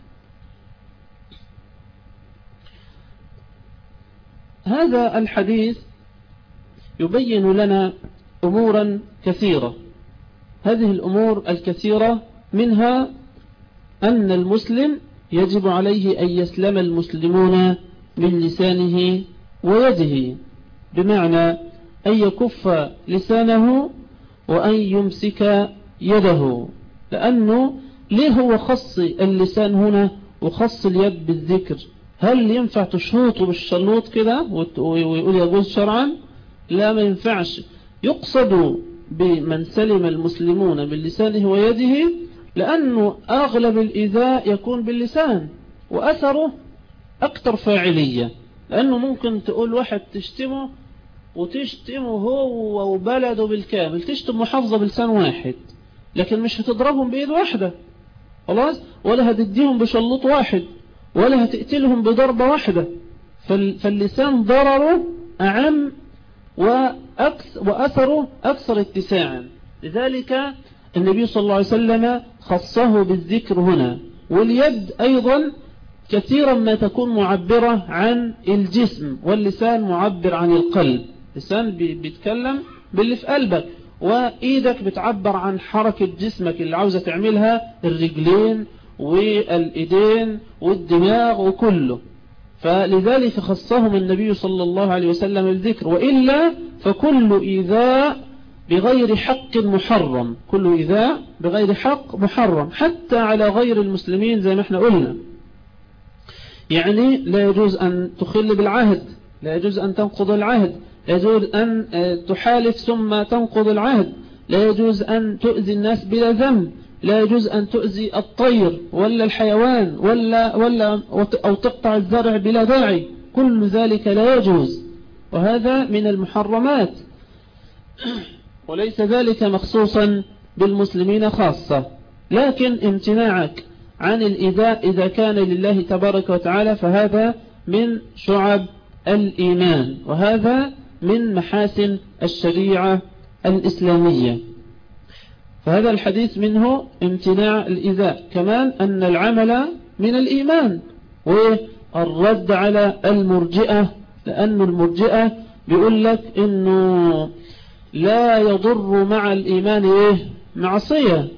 هذا الحديث يبين لنا أمورا كثيرة. هذه الأمور الكثيرة منها أن المسلم يجب عليه أن يسلم المسلمون من لسانه ويده بمعنى أن يكف لسانه وأن يمسك يده لأنه ليه هو خص اللسان هنا وخص اليد بالذكر؟ هل ينفع تشوطه بالشلوط كده ويقول يجوز شرعا؟ لا ما ينفعش. يقصد بمن سلم المسلمون باللسانه ويده لأنه أغلب الإذاء يكون باللسان وأثره أكثر فاعلية. لأنه ممكن تقول واحد تشتمه وتشتمه هو وبلده بالكامل تشتم محافظة بلسان واحد لكن مش هتضربهم بإيد واحدة. خلاص؟ ولا هتديهم بشلوط واحد. ولا هتقتلهم بضربة واحدة. فاللسان ضرره أعم وأثره أكثر اتساعا. لذلك النبي صلى الله عليه وسلم خصه بالذكر هنا. واليد أيضا كثيرا ما تكون معبرة عن الجسم واللسان معبر عن القلب. لسان بيتكلم باللي في قلبك. وإيدك بتعبر عن حركة جسمك اللي عاوزة تعملها الرجلين والإيدين والدماغ وكله فلذلك خصهم النبي صلى الله عليه وسلم الذكر وإلا فكل إيذاء بغير حق محرم. كل إيذاء بغير حق محرم. حتى على غير المسلمين زي ما إحنا قلنا. يعني لا يجوز أن تخل بالعهد. لا يجوز أن تنقض العهد. يجوز أن تحالف ثم تنقض العهد. لا يجوز أن تؤذي الناس بلا ذنب. لا يجوز أن تؤذي الطير ولا الحيوان ولا, ولا أو تقطع الزرع بلا داعي. كل ذلك لا يجوز. وهذا من المحرمات. وليس ذلك مخصوصا بالمسلمين خاصة. لكن امتناعك عن الإيذاء إذا كان لله تبارك وتعالى فهذا من شعب الإيمان. وهذا من محاسن الشريعة الإسلامية. فهذا الحديث منه امتناع الإيذاء. كمان أن العمل من الإيمان. والرد على المرجئة لأن المرجئة بيقول لك إنه لا يضر مع الإيمان إيه؟ معصية.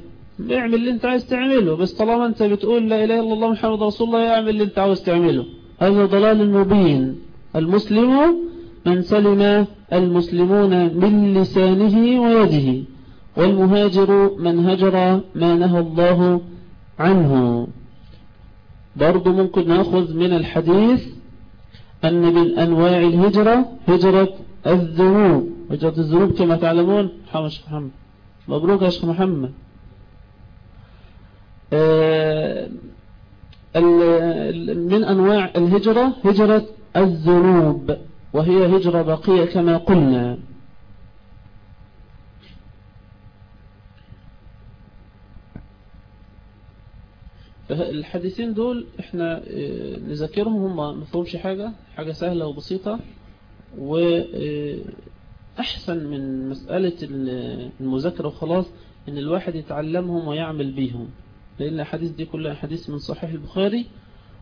اعمل اللي أنت عايز تعمله بس طالما أنت بتقول لا إله إلا الله محمد رسول الله اعمل اللي أنت عاوز تعمله. هذا ضلال مبين. المسلم من سلم المسلمون من لسانه ويده. والمهاجر من هجر ما نهى الله عنه. برضو ممكن نأخذ من الحديث أن من أنواع الهجرة هجرة الذنوب. هجرة الذنوب كما تعلمون. محمد. مبروك يا شيخ محمد. آه، من أنواع الهجرة هجرة الذنوب وهي هجرة باقية كما قلنا. الحديثين دول إحنا آه، نذاكرهم هم مفهومش حاجة حاجة سهلة وبسيطة. وأحسن آه، من مسألة المذاكرة وخلاص إن الواحد يتعلمهم ويعمل بيهم. لأن الحديث دي كلها حديث من صحيح البخاري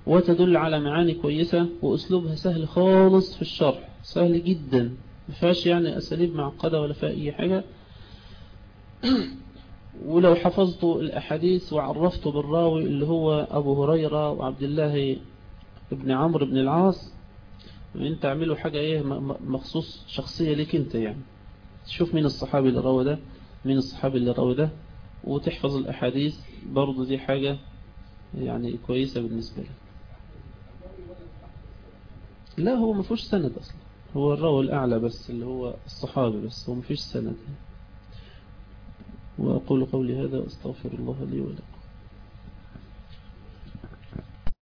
وتدل على معاني كويسة وأسلوبها سهل خالص في الشرح. سهل جدا. مفيهاش يعني أساليب معقدة ولا فيها أي حاجة. [CLEARS THROAT] ولو حفظت الأحاديث وعرفت بالراوي اللي هو أبو هريرة وعبد الله ابن عمرو بن العاص أنت اعملوا حاجة إيه مخصوص شخصية ليك أنت يعني. شوف مين الصحابي اللي روى ده مين الصحابي اللي روى ده وتحفظ الأحاديث برضو دي حاجة يعني كويسة بالنسبة لك. لا هو ما فيهوش سند أصلا. هو الراوي الأعلى بس اللي هو الصحابي بس هو ما فيش سند وأقول قولي هذا وأستغفر الله لي ولكم.